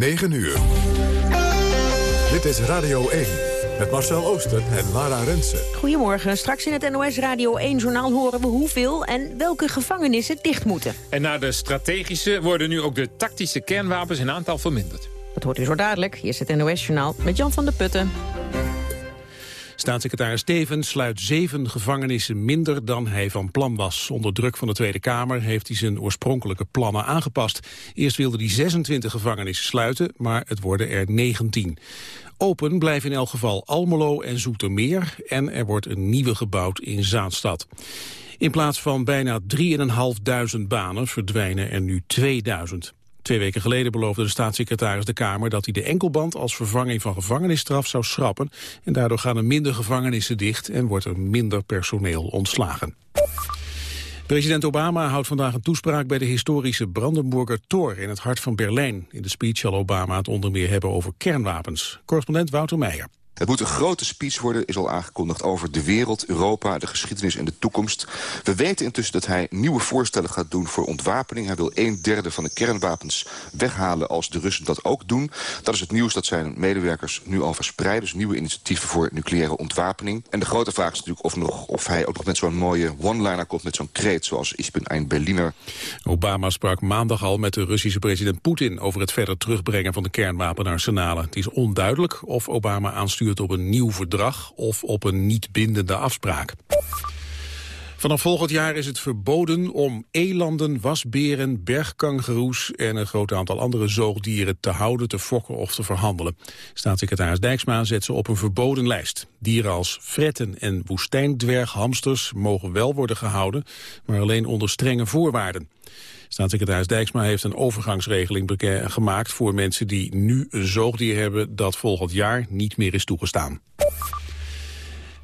9 uur. Dit is Radio 1 met Marcel Oosten en Lara Rensen. Goedemorgen. Straks in het NOS Radio 1-journaal horen we hoeveel en welke gevangenissen dicht moeten. En na de strategische worden nu ook de tactische kernwapens in aantal verminderd. Dat hoort u zo dadelijk. Hier is het NOS-journaal met Jan van der Putten. Staatssecretaris Stevens sluit zeven gevangenissen minder dan hij van plan was. Onder druk van de Tweede Kamer heeft hij zijn oorspronkelijke plannen aangepast. Eerst wilde hij 26 gevangenissen sluiten, maar het worden er 19. Open blijven in elk geval Almelo en Zoetermeer en er wordt een nieuwe gebouwd in Zaanstad. In plaats van bijna 3.500 banen verdwijnen er nu 2000. Twee weken geleden beloofde de staatssecretaris de Kamer dat hij de enkelband als vervanging van gevangenisstraf zou schrappen. En daardoor gaan er minder gevangenissen dicht en wordt er minder personeel ontslagen. President Obama houdt vandaag een toespraak bij de historische Brandenburger Tor in het hart van Berlijn. In de speech zal Obama het onder meer hebben over kernwapens. Correspondent Wouter Meijer. Het moet een grote speech worden, is al aangekondigd over de wereld, Europa, de geschiedenis en de toekomst. We weten intussen dat hij nieuwe voorstellen gaat doen voor ontwapening. Hij wil een derde van de kernwapens weghalen als de Russen dat ook doen. Dat is het nieuws dat zijn medewerkers nu al verspreiden. Dus nieuwe initiatieven voor nucleaire ontwapening. En de grote vraag is natuurlijk of, nog, of hij ook nog met zo'n mooie one-liner komt met zo'n kreet zoals Ich bin ein Berliner. Obama sprak maandag al met de Russische president Poetin over het verder terugbrengen van de kernwapenarsenalen. Het is onduidelijk of Obama aanstuurt op een nieuw verdrag of op een niet bindende afspraak. Vanaf volgend jaar is het verboden om elanden, wasberen, bergkangeroes en een groot aantal andere zoogdieren te houden, te fokken of te verhandelen. Staatssecretaris Dijksma zet ze op een verboden lijst. Dieren als fretten en woestijndwerghamsters mogen wel worden gehouden, maar alleen onder strenge voorwaarden. Staatssecretaris Dijksma heeft een overgangsregeling gemaakt voor mensen die nu een zoogdier hebben dat volgend jaar niet meer is toegestaan.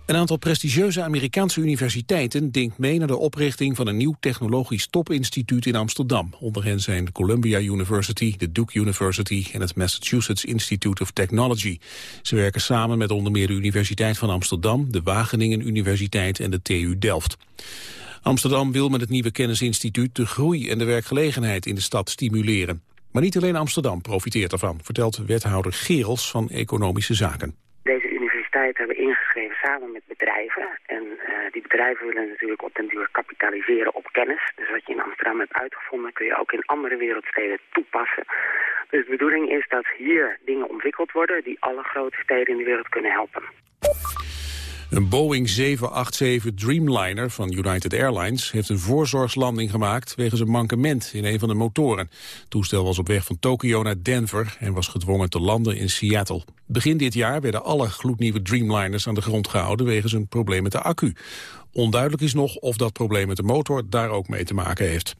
Een aantal prestigieuze Amerikaanse universiteiten denkt mee naar de oprichting van een nieuw technologisch topinstituut in Amsterdam. Onder hen zijn de Columbia University, de Duke University en het Massachusetts Institute of Technology. Ze werken samen met onder meer de Universiteit van Amsterdam, de Wageningen Universiteit en de TU Delft. Amsterdam wil met het nieuwe kennisinstituut de groei en de werkgelegenheid in de stad stimuleren. Maar niet alleen Amsterdam profiteert ervan, vertelt wethouder Gerels van Economische Zaken. Hebben ingeschreven samen met bedrijven. En uh, die bedrijven willen natuurlijk op den duur kapitaliseren op kennis. Dus wat je in Amsterdam hebt uitgevonden kun je ook in andere wereldsteden toepassen. Dus de bedoeling is dat hier dingen ontwikkeld worden die alle grote steden in de wereld kunnen helpen. Een Boeing 787 Dreamliner van United Airlines heeft een voorzorgslanding gemaakt wegens een mankement in een van de motoren. Het toestel was op weg van Tokio naar Denver en was gedwongen te landen in Seattle. Begin dit jaar werden alle gloednieuwe Dreamliners aan de grond gehouden wegens een probleem met de accu. Onduidelijk is nog of dat probleem met de motor daar ook mee te maken heeft.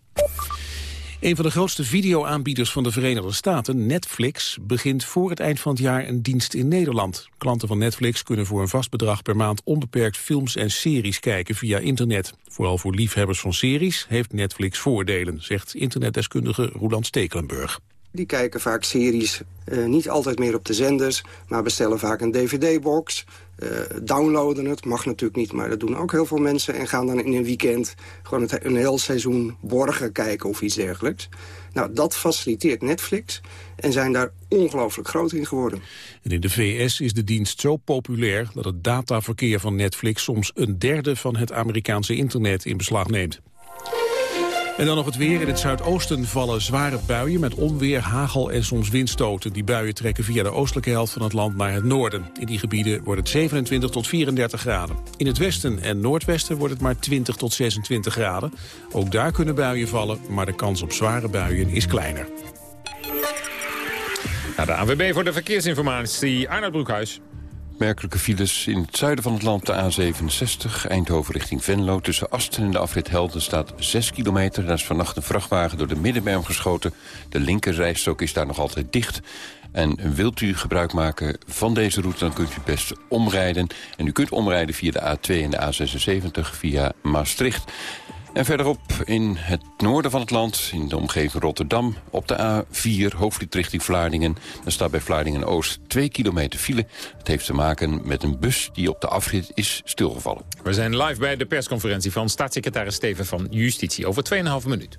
Een van de grootste videoaanbieders van de Verenigde Staten, Netflix, begint voor het eind van het jaar een dienst in Nederland. Klanten van Netflix kunnen voor een vast bedrag per maand onbeperkt films en series kijken via internet. Vooral voor liefhebbers van series heeft Netflix voordelen, zegt internetdeskundige Roland Stekelenburg. Die kijken vaak series uh, niet altijd meer op de zenders, maar bestellen vaak een dvd-box. Uh, downloaden het, mag natuurlijk niet, maar dat doen ook heel veel mensen... en gaan dan in een weekend gewoon het, een heel seizoen borgen kijken of iets dergelijks. Nou, dat faciliteert Netflix en zijn daar ongelooflijk groot in geworden. En in de VS is de dienst zo populair dat het dataverkeer van Netflix... soms een derde van het Amerikaanse internet in beslag neemt. En dan nog het weer. In het zuidoosten vallen zware buien met onweer, hagel en soms windstoten. Die buien trekken via de oostelijke helft van het land naar het noorden. In die gebieden wordt het 27 tot 34 graden. In het westen en noordwesten wordt het maar 20 tot 26 graden. Ook daar kunnen buien vallen, maar de kans op zware buien is kleiner. Nou, de AWB voor de verkeersinformatie, Arnold Broekhuis. Merkelijke files in het zuiden van het land, de A67, Eindhoven richting Venlo. Tussen Asten en de afrit Helden staat 6 kilometer. Daar is vannacht een vrachtwagen door de middenberm geschoten. De linkerrijstrook is daar nog altijd dicht. En wilt u gebruik maken van deze route, dan kunt u best omrijden. En u kunt omrijden via de A2 en de A76 via Maastricht. En verderop in het noorden van het land, in de omgeving Rotterdam... op de A4, hoofdvliet richting Vlaardingen. Dan staat bij Vlaardingen-Oost 2 kilometer file. Het heeft te maken met een bus die op de afrit is stilgevallen. We zijn live bij de persconferentie van staatssecretaris Steven van Justitie. Over 2,5 minuut.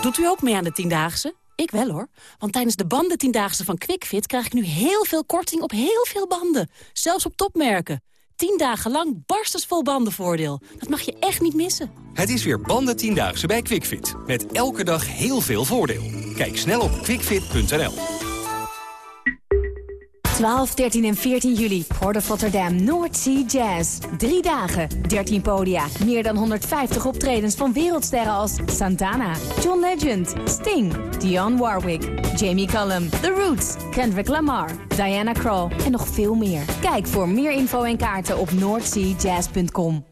Doet u ook mee aan de Tiendaagse? Ik wel hoor. Want tijdens de banden Tiendaagse van QuickFit krijg ik nu heel veel korting op heel veel banden. Zelfs op topmerken. 10 dagen lang barstensvol bandenvoordeel. Dat mag je echt niet missen. Het is weer banden Tiendaagse bij QuickFit. Met elke dag heel veel voordeel. Kijk snel op quickfit.nl. 12, 13 en 14 juli. Of Rotterdam North Sea Jazz. Drie dagen, 13 podia. Meer dan 150 optredens van wereldsterren als Santana, John Legend, Sting, Dionne Warwick, Jamie Cullum, The Roots, Kendrick Lamar, Diana Krall en nog veel meer. Kijk voor meer info en kaarten op northseajazz.com.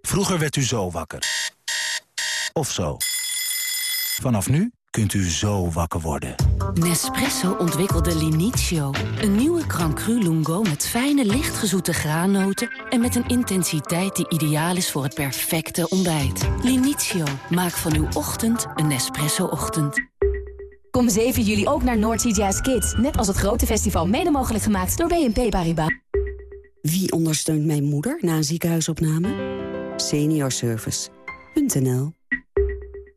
Vroeger werd u zo wakker. Of zo. Vanaf nu kunt u zo wakker worden. Nespresso ontwikkelde Linizio. Een nieuwe Crancru Lungo met fijne, lichtgezoete graannoten... en met een intensiteit die ideaal is voor het perfecte ontbijt. Linizio, maak van uw ochtend een Nespresso-ochtend. Kom 7 juli ook naar Noordsea Jazz Kids. Net als het grote festival mede mogelijk gemaakt door BNP Paribas. Wie ondersteunt mijn moeder na een ziekenhuisopname? Seniorservice.nl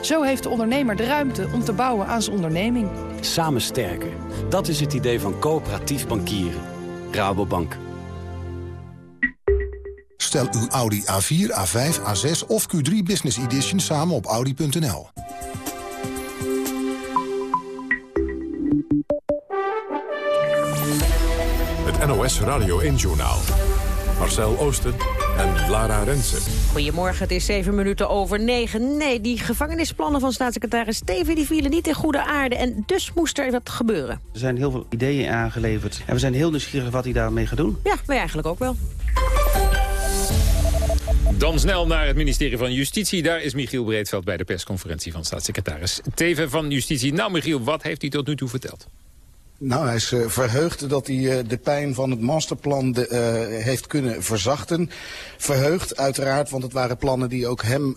Zo heeft de ondernemer de ruimte om te bouwen aan zijn onderneming. Samen sterker. Dat is het idee van coöperatief bankieren. Rabobank. Stel uw Audi A4, A5, A6 of Q3 Business Edition samen op Audi.nl. Het NOS Radio 1-journaal. Marcel Oosten en Lara Rensen. Goedemorgen, het is zeven minuten over negen. Nee, die gevangenisplannen van staatssecretaris Steven die vielen niet in goede aarde. En dus moest er wat gebeuren. Er zijn heel veel ideeën aangeleverd. En we zijn heel nieuwsgierig wat hij daarmee gaat doen. Ja, wij eigenlijk ook wel. Dan snel naar het ministerie van Justitie. Daar is Michiel Breedveld bij de persconferentie van staatssecretaris Teven van Justitie. Nou Michiel, wat heeft hij tot nu toe verteld? Nou, hij is uh, verheugd dat hij uh, de pijn van het masterplan de, uh, heeft kunnen verzachten. Verheugd uiteraard, want het waren plannen die ook hem,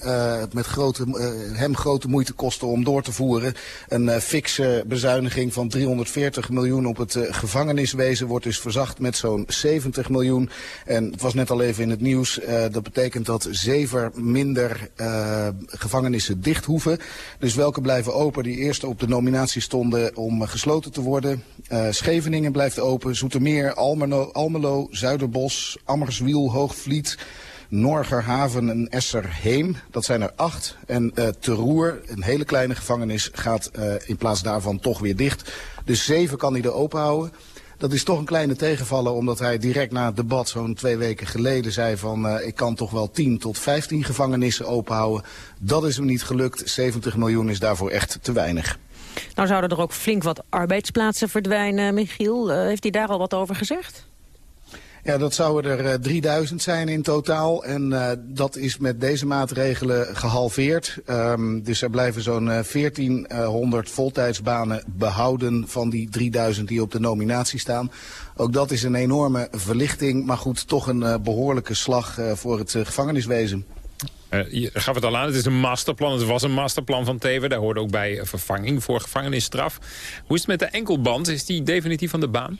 met grote, hem grote moeite kosten om door te voeren. Een fikse bezuiniging van 340 miljoen op het gevangeniswezen wordt dus verzacht met zo'n 70 miljoen. En het was net al even in het nieuws, dat betekent dat zeven minder gevangenissen dicht hoeven. Dus welke blijven open die eerst op de nominatie stonden om gesloten te worden... Uh, Scheveningen blijft open, Zoetermeer, Almelo, Almelo Zuiderbos, Ammerswiel, Hoogvliet, Norgerhaven en Esserheem. Dat zijn er acht. En uh, een hele kleine gevangenis, gaat uh, in plaats daarvan toch weer dicht. Dus zeven kan hij er open houden. Dat is toch een kleine tegenvaller, omdat hij direct na het debat zo'n twee weken geleden zei van uh, ik kan toch wel 10 tot 15 gevangenissen openhouden. Dat is hem niet gelukt. 70 miljoen is daarvoor echt te weinig. Nou zouden er ook flink wat arbeidsplaatsen verdwijnen, Michiel. Uh, heeft hij daar al wat over gezegd? Ja, dat zouden er uh, 3000 zijn in totaal. En uh, dat is met deze maatregelen gehalveerd. Um, dus er blijven zo'n uh, 1400 voltijdsbanen behouden van die 3000 die op de nominatie staan. Ook dat is een enorme verlichting, maar goed, toch een behoorlijke slag voor het gevangeniswezen. Uh, je gaf het al aan, het is een masterplan. Het was een masterplan van Teven. Daar hoorde ook bij vervanging voor gevangenisstraf. Hoe is het met de enkelband? Is die definitief van de baan?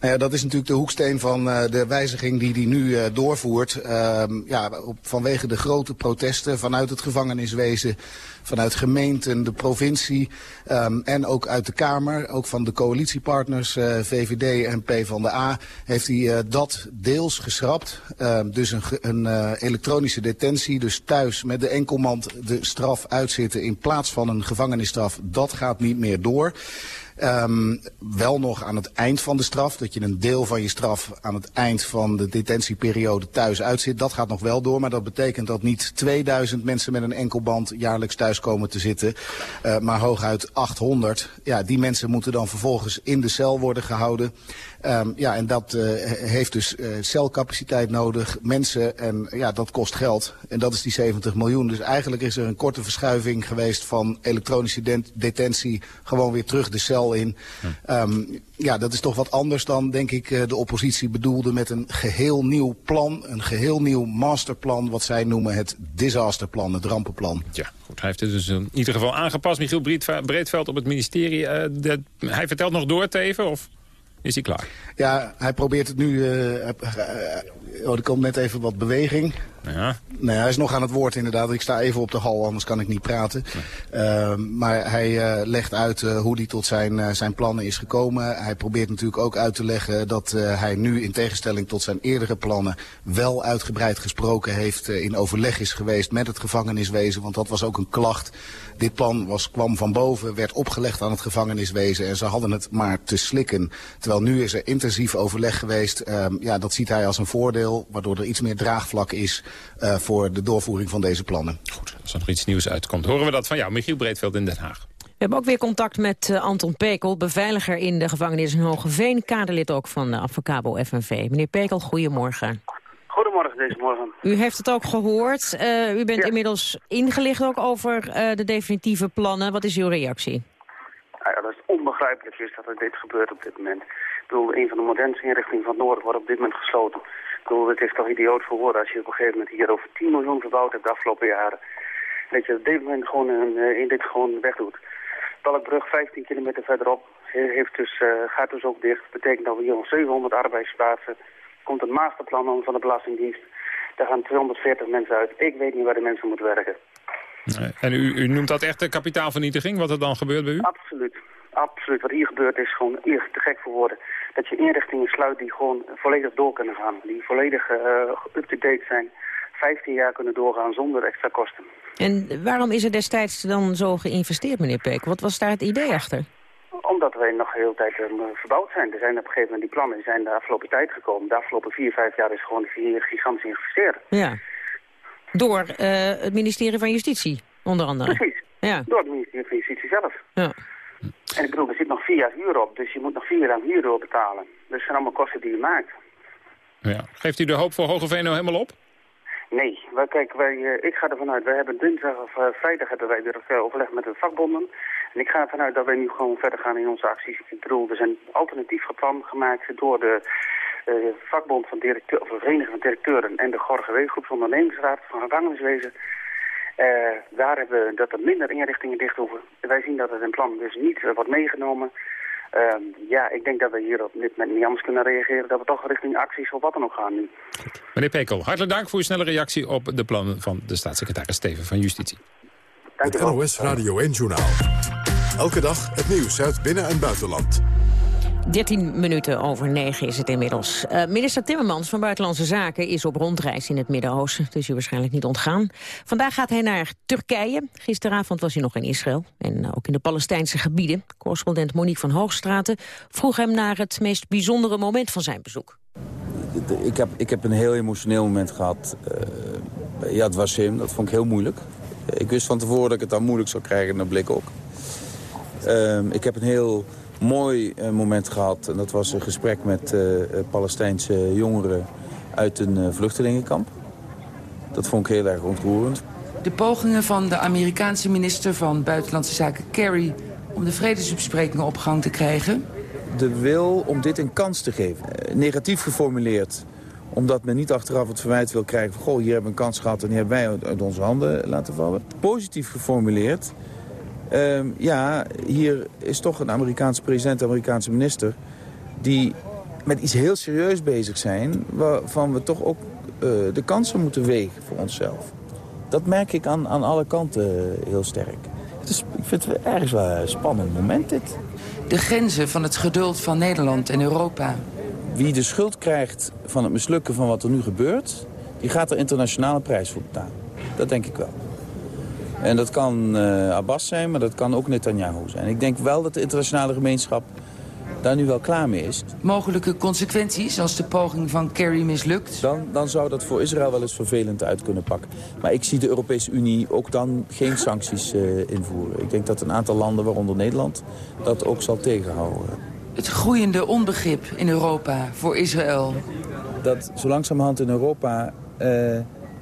Nou ja, dat is natuurlijk de hoeksteen van uh, de wijziging die hij nu uh, doorvoert. Uh, ja, op, vanwege de grote protesten vanuit het gevangeniswezen, vanuit gemeenten, de provincie um, en ook uit de Kamer, ook van de coalitiepartners VVD en PvdA, heeft hij dat deels geschrapt. Ehm, dus een, een elektronische detentie, dus thuis met de enkelmand de straf uitzitten in plaats van een gevangenisstraf, dat gaat niet meer door. Ehm, wel nog aan het eind van de straf, dat je een deel van je straf aan het eind van de detentieperiode thuis uitzit. Dat gaat nog wel door, maar dat betekent dat niet 2000 mensen met een enkelband jaarlijks thuis komen te zitten, uh, maar hooguit 800. Ja, die mensen moeten dan vervolgens in de cel worden gehouden. Um, ja, en dat uh, heeft dus uh, celcapaciteit nodig, mensen en ja, dat kost geld. En dat is die 70 miljoen. Dus eigenlijk is er een korte verschuiving geweest van elektronische detentie gewoon weer terug de cel in. Hm. Um, ja, dat is toch wat anders dan, denk ik, uh, de oppositie bedoelde met een geheel nieuw plan. Een geheel nieuw masterplan, wat zij noemen het disasterplan, het rampenplan. Ja, goed. Hij heeft het dus in ieder geval aangepast. Michiel Breedveld op het ministerie. De, hij vertelt nog door, Teven, of... Is hij klaar? Ja, hij probeert het nu... Uh, oh, er komt net even wat beweging. Ja. Nee, hij is nog aan het woord inderdaad. Ik sta even op de hal, anders kan ik niet praten. Uh, maar hij uh, legt uit uh, hoe hij tot zijn, zijn plannen is gekomen. Hij probeert natuurlijk ook uit te leggen dat hij nu in tegenstelling tot zijn eerdere plannen... wel uitgebreid gesproken heeft, in overleg is geweest met het gevangeniswezen. Want dat was ook een klacht. Dit plan was, kwam van boven, werd opgelegd aan het gevangeniswezen... en ze hadden het maar te slikken. Terwijl nu is er intensief overleg geweest. Ehm, ja, dat ziet hij als een voordeel, waardoor er iets meer draagvlak is uh, voor de doorvoering van deze plannen. Goed, als er nog iets nieuws uitkomt, horen we dat van jou, Michiel Breedveld in Den Haag. We hebben ook weer contact met uh, Anton Pekel, beveiliger in de gevangenis in Hogeveen, kaderlid ook van uh, Advocabo FNV. Meneer Pekel, goedemorgen. Goedemorgen deze morgen. U heeft het ook gehoord. Uh, u bent ja. inmiddels ingelicht ook over de definitieve plannen. Wat is uw reactie? Ja, dat is onbegrijpelijk is dat er dit gebeurt op dit moment. Ik bedoel, een van de modernste inrichtingen van het Noorden wordt op dit moment gesloten. Bedoel, het is toch idioot voor woorden als je op een gegeven moment hier over 10 miljoen verbouwd hebt de afgelopen jaren. Dat je op dit moment gewoon in, in dit gewoon wegdoet. Balkbrug 15 kilometer verderop heeft dus, uh, gaat dus ook dicht. Dat betekent dat we hier nog 700 arbeidsplaatsen. komt een masterplan van de Belastingdienst. Daar gaan 240 mensen uit. Ik weet niet waar de mensen moeten werken. En u, u noemt dat echt kapitaalvernietiging, wat er dan gebeurt bij u? Absoluut. Absoluut. Wat hier gebeurt is gewoon eerst te gek voor woorden. Dat je inrichtingen sluit die gewoon volledig door kunnen gaan. Die volledig uh, up-to-date zijn. 15 jaar kunnen doorgaan zonder extra kosten. En waarom is er destijds dan zo geïnvesteerd, meneer Peek? Wat was daar het idee achter? Omdat wij nog de hele tijd uh, verbouwd zijn. Er zijn op een gegeven moment die plannen die zijn de afgelopen tijd gekomen. De afgelopen 4, 5 jaar is gewoon gigantisch geïnvesteerd. Ja. Door uh, het ministerie van Justitie, onder andere. Precies. Ja. Door het ministerie van Justitie zelf. Ja. En ik bedoel, er zit nog vier jaar huur op, dus je moet nog vier jaar huur betalen. Dus dat zijn allemaal kosten die je maakt. Ja. Geeft u de hoop voor Hogeveen nou helemaal op? Nee, wij, kijk, wij, uh, ik ga ervan uit, wij hebben dinsdag of uh, vrijdag hebben wij weer uh, overleg met de vakbonden. En ik ga ervan uit dat wij nu gewoon verder gaan in onze acties. Ik bedoel, er zijn alternatief plan gemaakt door de vakbond van directeur, of de vereniging van directeuren en de Gorge Weeggroep ondernemingsraad van gevangeniswezen. Uh, daar hebben we dat er minder inrichtingen dicht hoeven. Wij zien dat het in plan dus niet uh, wordt meegenomen. Uh, ja, ik denk dat we hier op dit moment niet anders kunnen reageren... dat we toch richting acties of wat dan ook gaan nu. Goed. Meneer Pekel, hartelijk dank voor uw snelle reactie... op de plannen van de staatssecretaris Steven van Justitie. Dank het NOS Radio 1-journaal. Elke dag het nieuws uit binnen- en buitenland. 13 minuten over 9 is het inmiddels. Uh, minister Timmermans van Buitenlandse Zaken is op rondreis in het Midden-Oosten. Is u waarschijnlijk niet ontgaan. Vandaag gaat hij naar Turkije. Gisteravond was hij nog in Israël en ook in de Palestijnse gebieden. Correspondent Monique van Hoogstraten vroeg hem naar het meest bijzondere moment van zijn bezoek. Ik heb, ik heb een heel emotioneel moment gehad. Uh, ja, het was hem. Dat vond ik heel moeilijk. Ik wist van tevoren dat ik het dan moeilijk zou krijgen en dat bleek ook. Uh, ik heb een heel mooi uh, moment gehad. En dat was een gesprek met uh, Palestijnse jongeren uit een vluchtelingenkamp. Dat vond ik heel erg ontroerend. De pogingen van de Amerikaanse minister van Buitenlandse Zaken Kerry... om de vredesbesprekingen op gang te krijgen? De wil om dit een kans te geven. negatief geformuleerd omdat men niet achteraf het verwijt wil krijgen van... goh, hier hebben we een kans gehad en die hebben wij uit onze handen laten vallen. Positief geformuleerd Uh, ja, hier is toch een Amerikaanse president, een Amerikaanse minister... die met iets heel serieus bezig zijn... waarvan we toch ook uh, de kansen moeten wegen voor onszelf. Dat merk ik aan, aan alle kanten heel sterk. Het is, ik vind het ergens wel een spannend moment, dit. De grenzen van het geduld van Nederland en Europa. Wie de schuld krijgt van het mislukken van wat er nu gebeurt... die gaat er internationale prijs voor betalen. Dat denk ik wel. En dat kan uh, Abbas zijn, maar dat kan ook Netanyahu zijn. Ik denk wel dat de internationale gemeenschap daar nu wel klaar mee is. Mogelijke consequenties als de poging van Kerry mislukt? Dan, dan zou dat voor Israël wel eens vervelend uit kunnen pakken. Maar ik zie de Europese Unie ook dan geen sancties uh, invoeren. Ik denk dat een aantal landen, waaronder Nederland, dat ook zal tegenhouden. Het groeiende onbegrip in Europa voor Israël. Dat zo langzamerhand in Europa uh,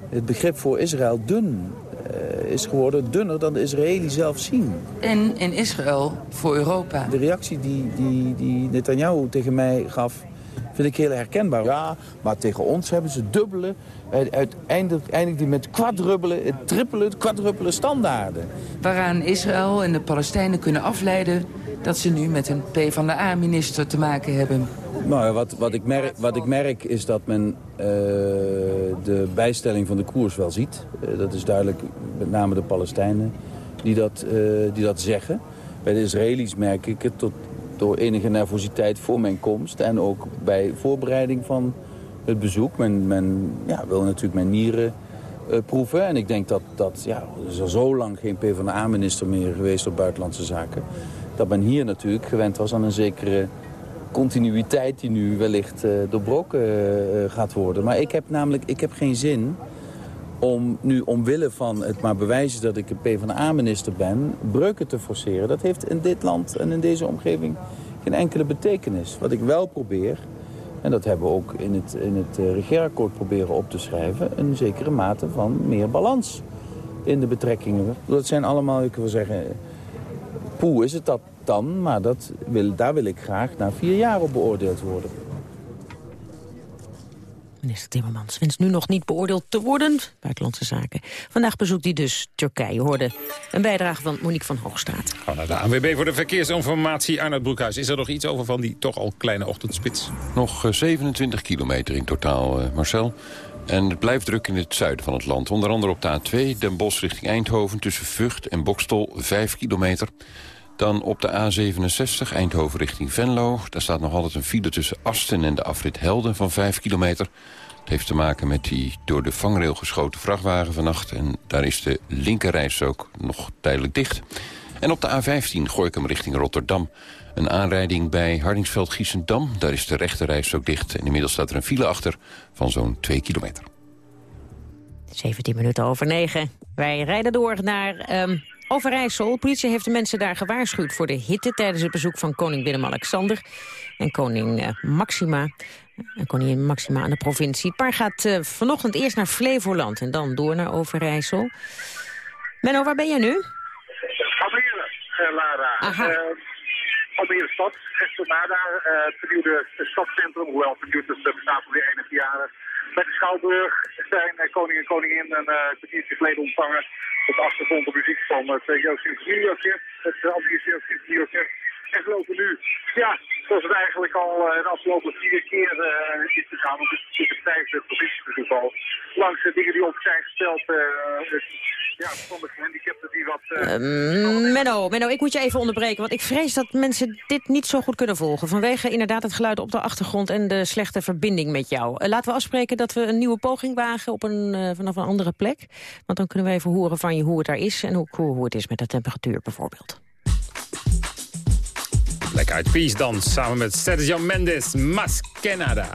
het begrip voor Israël dun is geworden dunner dan de Israëli zelf zien. En in Israël voor Europa. De reactie die, die, die Netanyahu tegen mij gaf, vind ik heel herkenbaar. Ja, maar tegen ons hebben ze dubbele, uiteindelijk eindigt die met kwadrubbele, trippele, kwadruppele standaarden. Waaraan Israël en de Palestijnen kunnen afleiden dat ze nu met een PvdA-minister te maken hebben. Nou, wat, wat, ik merk, wat ik merk is dat men uh, de bijstelling van de koers wel ziet. Uh, dat is duidelijk met name de Palestijnen die dat, uh, die dat zeggen. Bij de Israëli's merk ik het tot, door enige nervositeit voor mijn komst... en ook bij voorbereiding van het bezoek. Men, men ja, wil natuurlijk mijn nieren proeven. En ik denk dat, dat ja, er is zo lang geen PvdA-minister meer geweest op buitenlandse zaken dat men hier natuurlijk gewend was aan een zekere continuïteit die nu wellicht uh, doorbroken uh, gaat worden. Maar ik heb namelijk ik heb geen zin om nu omwille van het maar bewijzen dat ik een PvdA-minister ben... breuken te forceren. Dat heeft in dit land en in deze omgeving geen enkele betekenis. Wat ik wel probeer, en dat hebben we ook in het, in het uh, regeerakkoord proberen op te schrijven... een zekere mate van meer balans in de betrekkingen. Dat zijn allemaal, ik wil zeggen Poe is het dat dan, maar dat wil, daar wil ik graag na vier jaar op beoordeeld worden. Minister Timmermans wenst nu nog niet beoordeeld te worden. Buitenlandse Zaken. Vandaag bezoekt hij dus Turkije. Hoorde een bijdrage van Monique van Hoogstraat. Gaan naar de ANWB voor de verkeersinformatie. Arnold Broekhuis, is er nog iets over van die toch al kleine ochtendspits? Nog 27 eh, kilometer in totaal, uh, Marcel. En het blijft druk in het zuiden van het land. Onder andere op de A2, Den Bosch richting Eindhoven... tussen Vught en Bokstol, 5 kilometer. Dan op de A67, Eindhoven richting Venlo. Daar staat nog altijd een file tussen Asten en de afrit Helden van 5 kilometer. Het heeft te maken met die door de vangrail geschoten vrachtwagen vannacht. En daar is de linkerreis ook nog tijdelijk dicht. En op de A15 gooi ik hem richting Rotterdam. Een aanrijding bij Hardingsveld-Giessendam. Daar is de rechterreis ook dicht. En inmiddels staat er een file achter van zo'n 2 kilometer. 17 minuten over 9. Wij rijden door naar um, Overijssel. politie heeft de mensen daar gewaarschuwd voor de hitte... tijdens het bezoek van koning Willem-Alexander en koning uh, Maxima. En koningin Maxima aan de provincie. Het paar gaat uh, vanochtend eerst naar Flevoland en dan door naar Overijssel. Menno, waar ben jij nu? Almere, uh, Lara. Aha. Almere stad, Gestonada, uh, het vernieuwde stadcentrum, hoewel vernieuwd is, bestaat alweer 21 jaar. Bij de Schouwburg zijn koning en koningin een kwartiertje geleden ontvangen op de achtergrond de muziek van het uh, Joost Symfonieorkest, het Amsterdamse Symfonieorkest. En gelopen nu, ja, zoals het eigenlijk al uh, de afgelopen vier keer uh, is gegaan, want het is het vijfde provinciebezoek al, langs de dingen die op zijn gesteld, ja, de gehandicapten die wat... Uh, Menno, Menno, ik moet je even onderbreken, want ik vrees dat mensen dit niet zo goed kunnen volgen. Vanwege inderdaad het geluid op de achtergrond en de slechte verbinding met jou. Uh, laten we afspreken dat we een nieuwe poging wagen op een, uh, vanaf een andere plek. Want dan kunnen we even horen van je hoe het daar is en ook hoe het is met de temperatuur bijvoorbeeld. Lekker uit Peace dan, samen met Sergio Mendes, Mas Canada.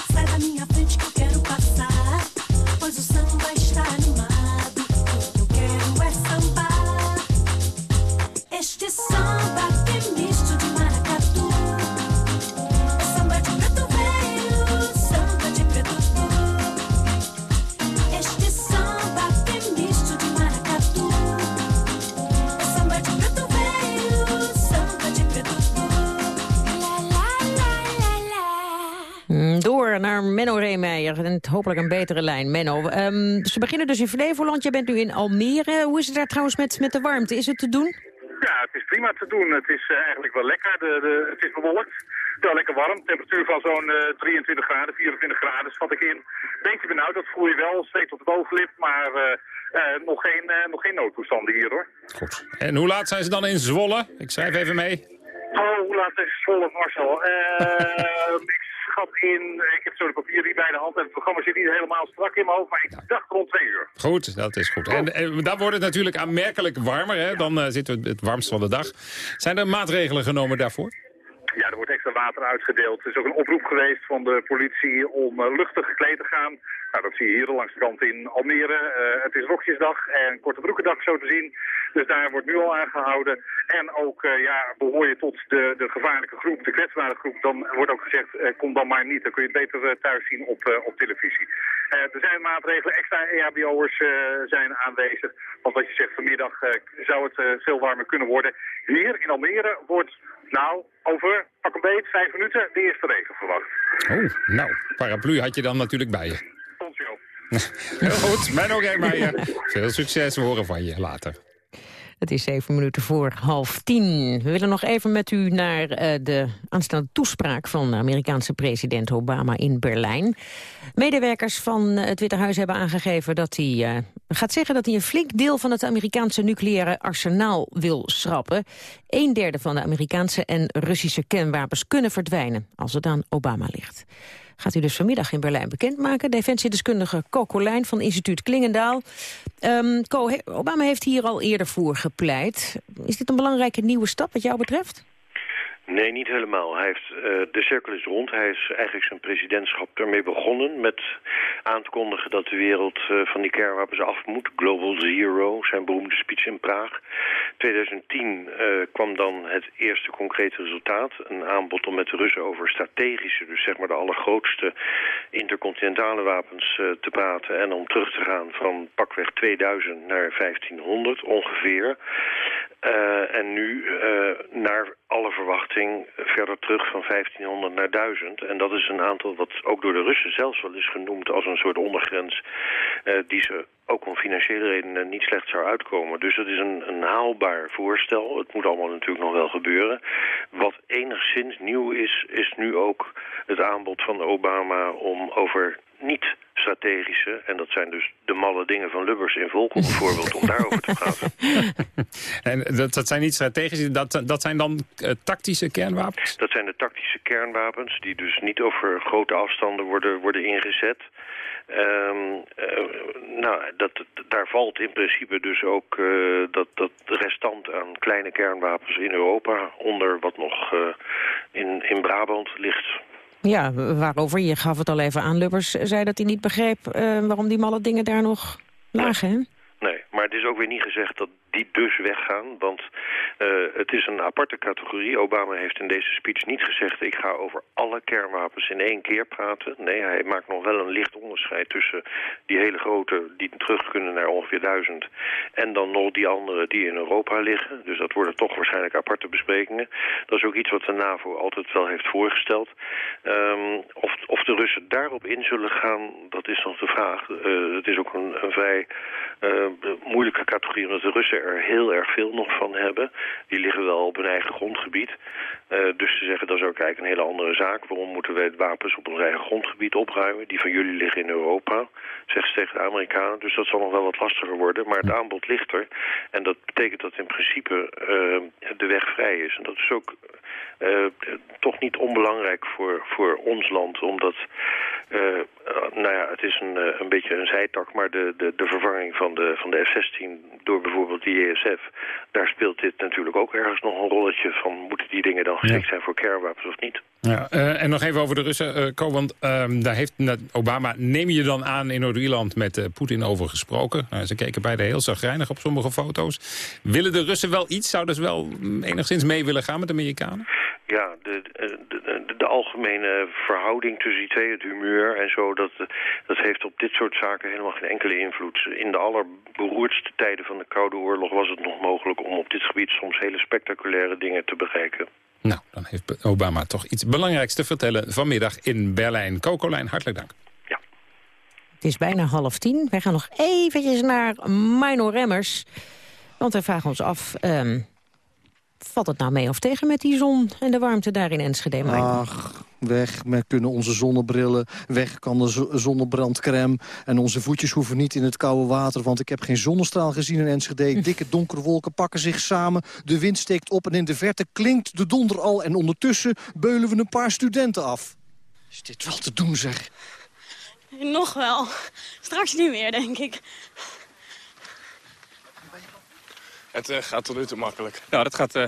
En hopelijk een betere lijn. Menno, ehm, ze beginnen dus in Flevoland. Je bent nu in Almere. Hoe is het daar trouwens met, met de warmte? Is het te doen? Ja, het is prima te doen. Het is eh, eigenlijk wel lekker. De, de, het is bewolkt. Wel lekker warm. Temperatuur van zo'n eh, 23 graden, 24 graden schat ik in. Beetje benauwd, dat voel je wel. Steeds tot het bovenlip, maar eh, eh, nog, geen, eh, nog geen noodtoestanden hier hoor. Goed. En hoe laat zijn ze dan in Zwolle? Ik schrijf even mee. Oh, hoe laat is vol, Marcel? Eh, ik in, ik heb zo de papieren hier bij de hand en het programma zit niet helemaal strak in mijn hoofd, maar ik dacht rond twee uur. Goed, dat is goed. En, en daar wordt het natuurlijk aanmerkelijk warmer. Hè? Dan eh, zitten we het warmst van de dag. Zijn er maatregelen genomen daarvoor? Ja, er wordt extra water uitgedeeld. Er is ook een oproep geweest van de politie om eh, luchtig gekleed te gaan. Nou, dat zie je hier langs de kant in Almere. Eh, het is rokjesdag en korte broekendag zo te zien. Dus daar wordt nu al aan gehouden. En ook, eh, ja, behoor je tot de, de gevaarlijke groep, de kwetsbare groep, dan wordt ook gezegd, kom dan maar niet. Dan kun je het beter thuis zien op, op televisie. Er zijn maatregelen, extra EHBO'ers eh, zijn aanwezig. Want wat je zegt, vanmiddag zou het veel warmer kunnen worden. Hier in Almere wordt, nou, over pak een beet, vijf minuten, de eerste regen verwacht. Oh, nou, paraplu had je dan natuurlijk bij je. Heel goed, Menno Reemeijer. Veel succes, we horen van je later. Het is zeven minuten voor half tien. We willen nog even met u naar eh, de aanstaande toespraak van de Amerikaanse president Obama in Berlijn. Medewerkers van eh, het Witte Huis hebben aangegeven dat hij eh, gaat zeggen dat hij een flink deel van het Amerikaanse nucleaire arsenaal wil schrappen. Een derde van de Amerikaanse en Russische kernwapens kunnen verdwijnen als het aan Obama ligt. Gaat u dus vanmiddag in Berlijn bekendmaken. Defensiedeskundige Co Colijn van instituut Klingendaal. Ehm Co, he- Obama heeft hier al eerder voor gepleit. Is dit een belangrijke nieuwe stap wat jou betreft? Nee, niet helemaal. Hij heeft, eh, de cirkel is rond. Hij is eigenlijk zijn presidentschap ermee begonnen met aan te kondigen dat de wereld eh, van die kernwapens af moet. Global Zero, zijn beroemde speech in Praag. 2010 eh, kwam dan het eerste concrete resultaat. Een aanbod om met de Russen over strategische, dus zeg maar de allergrootste intercontinentale wapens te praten. En om terug te gaan van pakweg 2000 naar 1500 ongeveer. En nu naar alle verwachting verder terug van 1500 naar 1000. En dat is een aantal wat ook door de Russen zelfs wel is genoemd als een soort ondergrens... eh, die ze ook om financiële redenen niet slecht zou uitkomen. Dus dat is een, een haalbaar voorstel. Het moet allemaal natuurlijk nog wel gebeuren. Wat enigszins nieuw is, is nu ook het aanbod van Obama om over niet strategische, en dat zijn dus de malle dingen van Lubbers in Volkel bijvoorbeeld, om daarover te praten. En dat, dat zijn niet strategische, dat, dat zijn dan eh, tactische kernwapens? Dat zijn de tactische kernwapens die dus niet over grote afstanden worden, worden ingezet. Ehm, eh, nou, dat, daar valt in principe dus ook eh, dat, dat restant aan kleine kernwapens in Europa onder wat nog in, in Brabant ligt. Ja, waarover, je gaf het al even aan, Lubbers zei dat hij niet begreep... eh, waarom die malle dingen daar nog lagen, hè? Nee, maar het is ook weer niet gezegd dat die dus weggaan, want uh, het is een aparte categorie. Obama heeft in deze speech niet gezegd... ik ga over alle kernwapens in één keer praten. Nee, hij maakt nog wel een licht onderscheid tussen die hele grote... die terug kunnen naar ongeveer duizend... en dan nog die andere die in Europa liggen. Dus dat worden toch waarschijnlijk aparte besprekingen. Dat is ook iets wat de NAVO altijd wel heeft voorgesteld. Um, of, of de Russen daarop in zullen gaan, dat is nog de vraag. Uh, het is ook een, een vrij uh, moeilijke categorie... omdat de Russen er heel erg veel nog van hebben. Die liggen wel op hun eigen grondgebied. Uh, dus ze zeggen dat is ook eigenlijk een hele andere zaak. Waarom moeten wij wapens op ons eigen grondgebied opruimen? Die van jullie liggen in Europa, zeggen ze tegen de Amerikanen. Dus dat zal nog wel wat lastiger worden. Maar het aanbod ligt er. En dat betekent dat in principe uh, de weg vrij is. En dat is ook uh, toch niet onbelangrijk voor, voor ons land. Omdat, nou ja, het is een, een beetje een zijtak. Maar de, de, de vervanging van de, van de F-16 door bijvoorbeeld die ESF... daar speelt dit natuurlijk ook ergens nog een rolletje van... moeten die dingen dan geschikt zijn voor kernwapens of niet? Ja, uh, en nog even over de Russen, uh, Ko, want uh, daar heeft Obama, neem je dan aan, in Noord-Ierland met Poetin over gesproken. Nou, ze keken beide heel zagrijnig op sommige foto's. Willen de Russen wel iets? Zouden ze wel enigszins mee willen gaan met de Amerikanen? Ja, de, de, de, de, algemene verhouding tussen die twee, het humeur en zo... Dat, dat heeft op dit soort zaken helemaal geen enkele invloed. In de allerberoerdste tijden van de Koude Oorlog was het nog mogelijk... om op dit gebied soms hele spectaculaire dingen te bereiken. Nou, dan heeft Obama toch iets belangrijks te vertellen vanmiddag in Berlijn. Kokolijn, hartelijk dank. Ja. Het is bijna half tien. Wij gaan nog eventjes naar Mino Remmers. Want wij vragen ons af... Um, valt het nou mee of tegen met die zon en de warmte daar in Enschede? Ach, weg we kunnen onze zonnebrillen, weg kan de zonnebrandcrème... en onze voetjes hoeven niet in het koude water... want ik heb geen zonnestraal gezien in Enschede. Dikke donkere wolken pakken zich samen, de wind steekt op... en in de verte klinkt de donder al en ondertussen beulen we een paar studenten af. Is dit wel te doen, zeg? Nog wel. Straks niet meer, denk ik. Het uh, gaat tot nu toe makkelijk. Nou, dat gaat uh,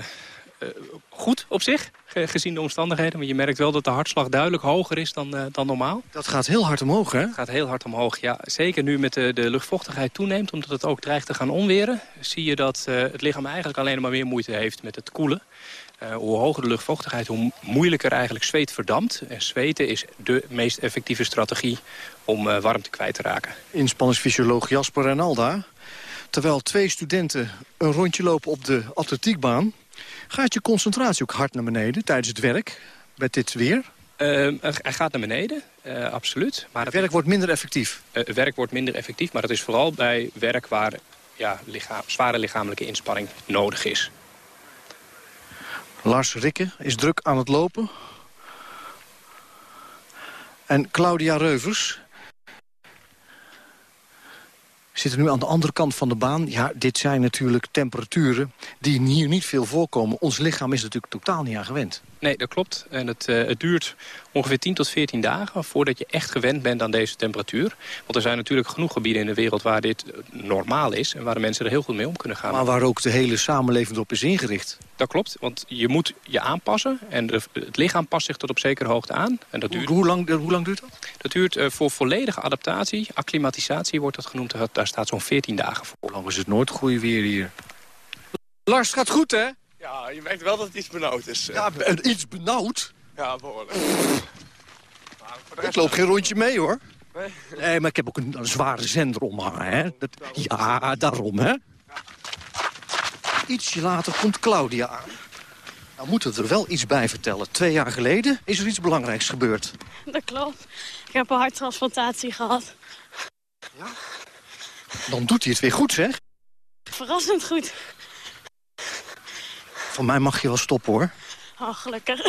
uh, goed op zich, gezien de omstandigheden. Maar je merkt wel dat de hartslag duidelijk hoger is dan, dan normaal. Dat gaat heel hard omhoog, hè? Het gaat heel hard omhoog, ja. Zeker nu met de, de luchtvochtigheid toeneemt, omdat het ook dreigt te gaan onweren... zie je dat het lichaam eigenlijk alleen maar meer moeite heeft met het koelen. Uh, hoe hoger de luchtvochtigheid, hoe moeilijker eigenlijk zweet verdampt. En zweten is de meest effectieve strategie om uh, warmte kwijt te raken. Inspanningsfysioloog Jasper Renalda. Terwijl twee studenten een rondje lopen op de atletiekbaan... gaat je concentratie ook hard naar beneden tijdens het werk met dit weer? Uh, hij gaat naar beneden, uh, absoluut. Maar het werk wordt minder effectief? Uh, het werk wordt minder effectief, maar het is vooral bij werk waar ja, lichaam, zware lichamelijke inspanning nodig is. Lars Rikke is druk aan het lopen. En Claudia Reuvers zitten nu aan de andere kant van de baan. Ja, dit zijn natuurlijk temperaturen die hier niet veel voorkomen. Ons lichaam is natuurlijk totaal niet aan gewend. Nee, dat klopt. En het, uh, het duurt ongeveer 10 tot 14 dagen voordat je echt gewend bent aan deze temperatuur. Want er zijn natuurlijk genoeg gebieden in de wereld waar dit normaal is... en waar de mensen er heel goed mee om kunnen gaan. Maar waar ook de hele samenleving op is ingericht. Dat klopt, want je moet je aanpassen en de, het lichaam past zich tot op zekere hoogte aan. En dat duurt, hoe, hoe, lang, hoe lang duurt dat? Dat duurt uh, voor volledige adaptatie, acclimatisatie wordt dat genoemd. Daar staat zo'n 14 dagen voor. Hoe lang is het nooit goede weer hier? Lars, het gaat goed hè? Ja, je merkt wel dat het iets benauwd is. Ja, iets benauwd? Ja, behoorlijk. Ik loop geen rondje mee, hoor. Nee? nee, maar ik heb ook een, een zware zender omhangen, hè. Dat, ja, daarom, hè. Ietsje later komt Claudia aan. Nou moeten we er wel iets bij vertellen. Twee jaar geleden is er iets belangrijks gebeurd. Dat klopt. Ik heb een harttransplantatie gehad. Ja? Dan doet hij het weer goed, zeg. Verrassend goed. Van mij mag je wel stoppen, hoor. Oh, gelukkig.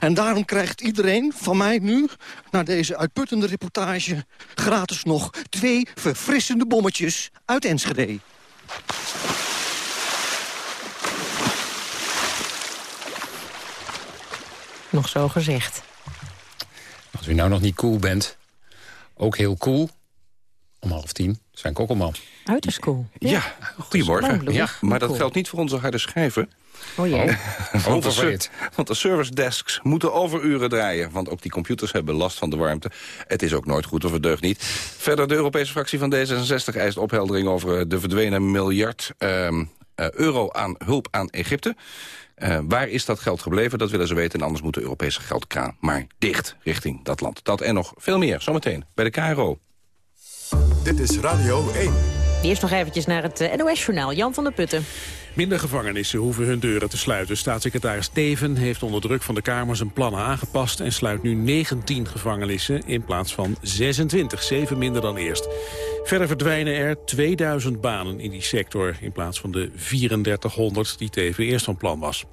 En daarom krijgt iedereen van mij nu, na deze uitputtende reportage... gratis nog twee verfrissende bommetjes uit Enschede. Nog zo gezegd. Als u nou nog niet cool bent, ook heel cool... om half tien, zijn Kokkelman. Uiterst cool. Ja, ja goedemorgen. Ja, maar dat geldt niet voor onze harde schijven. Oh jee. want, de want de service desks moeten overuren draaien. Want ook die computers hebben last van de warmte. Het is ook nooit goed of het deugt niet. Verder de Europese fractie van D66 eist opheldering over de verdwenen miljard ehm, eh, euro aan hulp aan Egypte. Eh, waar is dat geld gebleven? Dat willen ze weten. En anders moet de Europese geldkraan maar dicht richting dat land. Dat en nog veel meer. Zometeen bij de KRO. Dit is Radio 1. Eerst nog eventjes naar het eh, NOS-journaal. Jan van der Putten. Minder gevangenissen hoeven hun deuren te sluiten. Staatssecretaris Steven heeft onder druk van de Kamer zijn plannen aangepast... en sluit nu 19 gevangenissen in plaats van 26, zeven minder dan eerst. Verder verdwijnen er 2000 banen in die sector... in plaats van de 3400 die Teven eerst van plan was.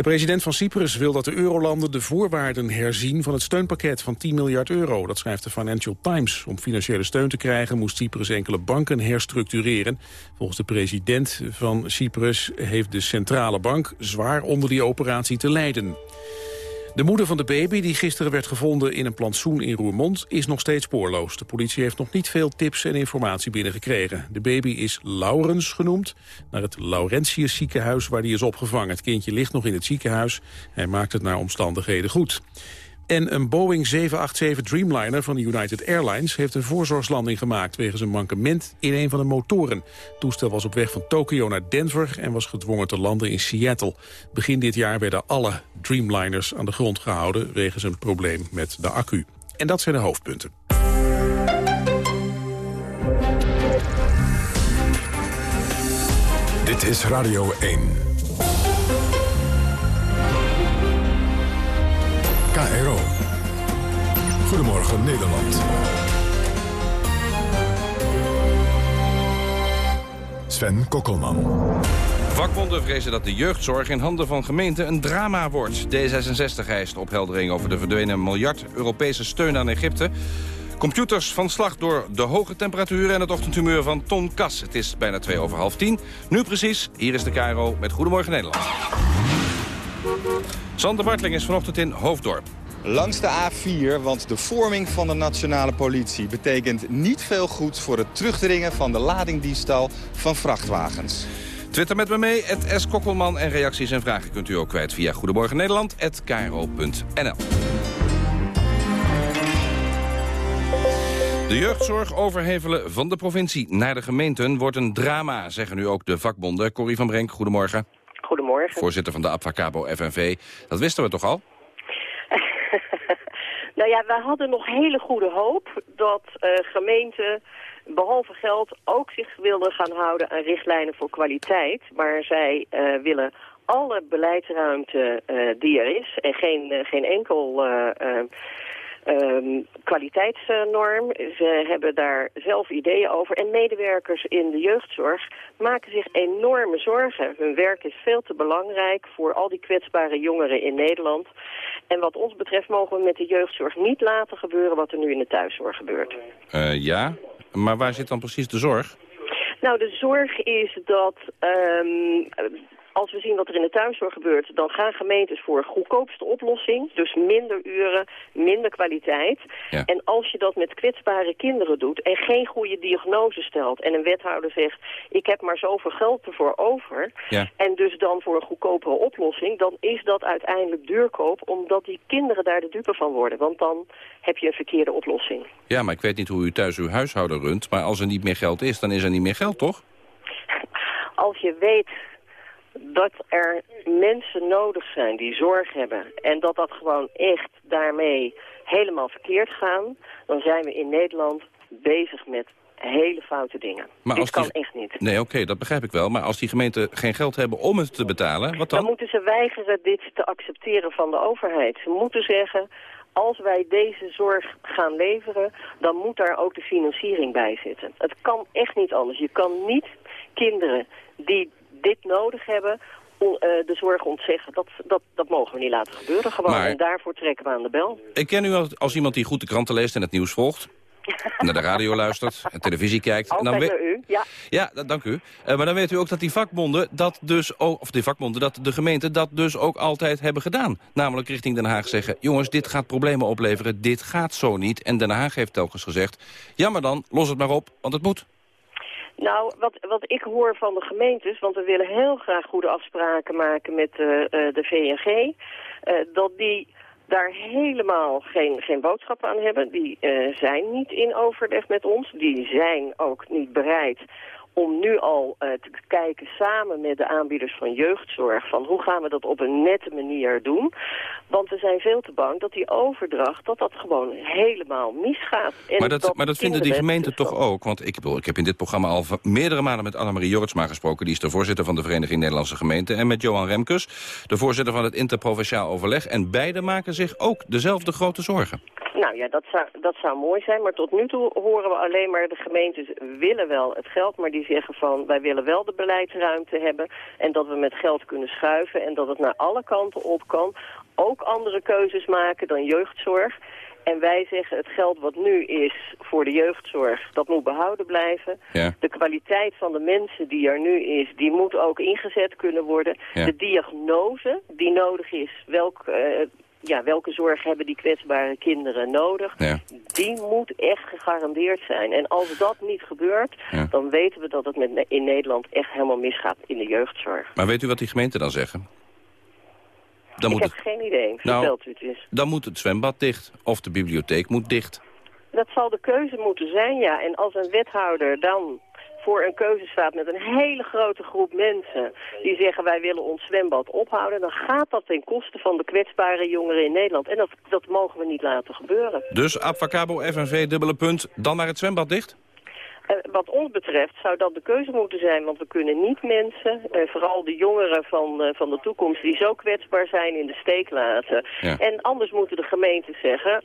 De president van Cyprus wil dat de eurolanden de voorwaarden herzien van het steunpakket van 10 miljard euro. Dat schrijft de Financial Times. Om financiële steun te krijgen moest Cyprus enkele banken herstructureren. Volgens de president van Cyprus heeft de centrale bank zwaar onder die operatie te lijden. De moeder van de baby, die gisteren werd gevonden in een plantsoen in Roermond, is nog steeds spoorloos. De politie heeft nog niet veel tips en informatie binnengekregen. De baby is Laurens genoemd, naar het Laurentius ziekenhuis waar die is opgevangen. Het kindje ligt nog in het ziekenhuis. Hij maakt het naar omstandigheden goed. En een Boeing 787 Dreamliner van de United Airlines... heeft een voorzorgslanding gemaakt wegens een mankement in een van de motoren. Het toestel was op weg van Tokio naar Denver... en was gedwongen te landen in Seattle. Begin dit jaar werden alle Dreamliners aan de grond gehouden... wegens een probleem met de accu. En dat zijn de hoofdpunten. Dit is Radio 1. KRO. Goedemorgen Nederland. Sven Kokkelman. Vakbonden vrezen dat de jeugdzorg in handen van gemeenten een drama wordt. D66 eist opheldering over de verdwenen miljard Europese steun aan Egypte. Computers van slag door de hoge temperaturen en het ochtendhumeur van Ton Kas. Het is bijna twee over half tien. Nu precies, hier is de KRO met Goedemorgen Nederland. Sander Bartling is vanochtend in Hoofddorp. Langs de A4, want de vorming van de nationale politie... betekent niet veel goed voor het terugdringen van de ladingdiefstal van vrachtwagens. Twitter met me mee, het S. Kokkelman. En reacties en vragen kunt u ook kwijt via Goedemorgen Nederland. De jeugdzorg overhevelen van de provincie naar de gemeenten wordt een drama, zeggen nu ook de vakbonden. Corrie van Brenk, goedemorgen. Goedemorgen. Voorzitter van de Abfacabo FNV. Dat wisten we toch al? Nou ja, wij hadden nog hele goede hoop dat eh, gemeenten behalve geld ook zich wilden gaan houden aan richtlijnen voor kwaliteit. Maar zij eh, willen alle beleidsruimte eh, die er is en geen, geen enkel eh, eh, ehm, kwaliteitsnorm. Ze hebben daar zelf ideeën over. En medewerkers in de jeugdzorg maken zich enorme zorgen. Hun werk is veel te belangrijk voor al die kwetsbare jongeren in Nederland. En wat ons betreft mogen we met de jeugdzorg niet laten gebeuren wat er nu in de thuiszorg gebeurt. Eh, ja, maar waar zit dan precies de zorg? Nou, de zorg is dat ehm, als we zien wat er in de thuiszorg gebeurt... dan gaan gemeentes voor goedkoopste oplossing. Dus minder uren, minder kwaliteit. Ja. En als je dat met kwetsbare kinderen doet... en geen goede diagnose stelt... en een wethouder zegt... ik heb maar zoveel geld ervoor over... Ja. en dus dan voor een goedkopere oplossing... dan is dat uiteindelijk duurkoop... omdat die kinderen daar de dupe van worden. Want dan heb je een verkeerde oplossing. Ja, maar ik weet niet hoe u thuis uw huishouden runt. Maar als er niet meer geld is, dan is er niet meer geld, toch? als je weet dat er mensen nodig zijn die zorg hebben... en dat dat gewoon echt daarmee helemaal verkeerd gaan... dan zijn we in Nederland bezig met hele foute dingen. Maar Dit kan die- echt niet. Nee, oké, dat begrijp ik wel. Maar als die gemeenten geen geld hebben om het te betalen, wat Dan dan? moeten ze weigeren dit te accepteren van de overheid. Ze moeten zeggen, als wij deze zorg gaan leveren... dan moet daar ook de financiering bij zitten. Het kan echt niet anders. Je kan niet kinderen die dit nodig hebben... eh, de zorg ontzeggen. Dat, dat, dat mogen we niet laten gebeuren gewoon. Maar- En daarvoor trekken we aan de bel. Ik ken u als, als iemand die goed de kranten leest en het nieuws volgt. naar de radio luistert en televisie kijkt. En Altijd dan naar u, ja. Ja, dat, dank u. Eh, maar dan weet u ook dat die vakbonden dat dus ook, of die vakbonden, dat de gemeenten dat dus ook altijd hebben gedaan. Namelijk richting Den Haag zeggen, jongens, dit gaat problemen opleveren, dit gaat zo niet. En Den Haag heeft telkens gezegd, ja maar dan, los het maar op, want het moet. Nou, wat, wat ik hoor van de gemeentes, want we willen heel graag goede afspraken maken met de, eh, de VNG, eh, dat die daar helemaal geen, geen boodschap aan hebben. Die eh, zijn niet in overleg met ons. Die zijn ook niet bereid om nu al eh, te kijken samen met de aanbieders van jeugdzorg... van hoe gaan we dat op een nette manier doen. Want we zijn veel te bang dat die overdracht... dat dat gewoon helemaal misgaat. En Maar dat, maar dat vinden die gemeenten toch ook? Want ik, bedoel, ik heb in dit programma al meerdere malen met Annemarie Jortsma gesproken. Die is de voorzitter van de Vereniging Nederlandse Gemeenten. En met Johan Remkes, de voorzitter van het Interprovinciaal Overleg. En beide maken zich ook dezelfde grote zorgen. Nou ja, dat zou, dat zou mooi zijn, maar tot nu toe horen we alleen maar de gemeentes willen wel het geld, maar die zeggen van wij willen wel de beleidsruimte hebben en dat we met geld kunnen schuiven en dat het naar alle kanten op kan. Ook andere keuzes maken dan jeugdzorg. En wij zeggen het geld wat nu is voor de jeugdzorg, dat moet behouden blijven. Ja. De kwaliteit van de mensen die er nu is, die moet ook ingezet kunnen worden. Ja. De diagnose die nodig is, welk, eh, ja, welke zorg hebben die kwetsbare kinderen nodig, Ja. die moet echt gegarandeerd zijn. En als dat niet gebeurt, Ja. dan weten we dat het met, in Nederland echt helemaal misgaat in de jeugdzorg. Maar weet u wat die gemeenten dan zeggen? Dan Ik moet heb het, geen idee, Nou, vertelt u het eens. dan moet het zwembad dicht. Of de bibliotheek moet dicht. Dat zal de keuze moeten zijn, ja. En als een wethouder dan voor een keuze staat met een hele grote groep mensen... die zeggen wij willen ons zwembad ophouden... dan gaat dat ten koste van de kwetsbare jongeren in Nederland. En dat, dat mogen we niet laten gebeuren. Dus Abfacabo, FNV, dubbele punt, dan maar het zwembad dicht? Eh, wat ons betreft zou dat de keuze moeten zijn, want we kunnen niet mensen, eh, vooral de jongeren van, eh, van de toekomst, die zo kwetsbaar zijn, in de steek laten. Ja. En anders moeten de gemeenten zeggen,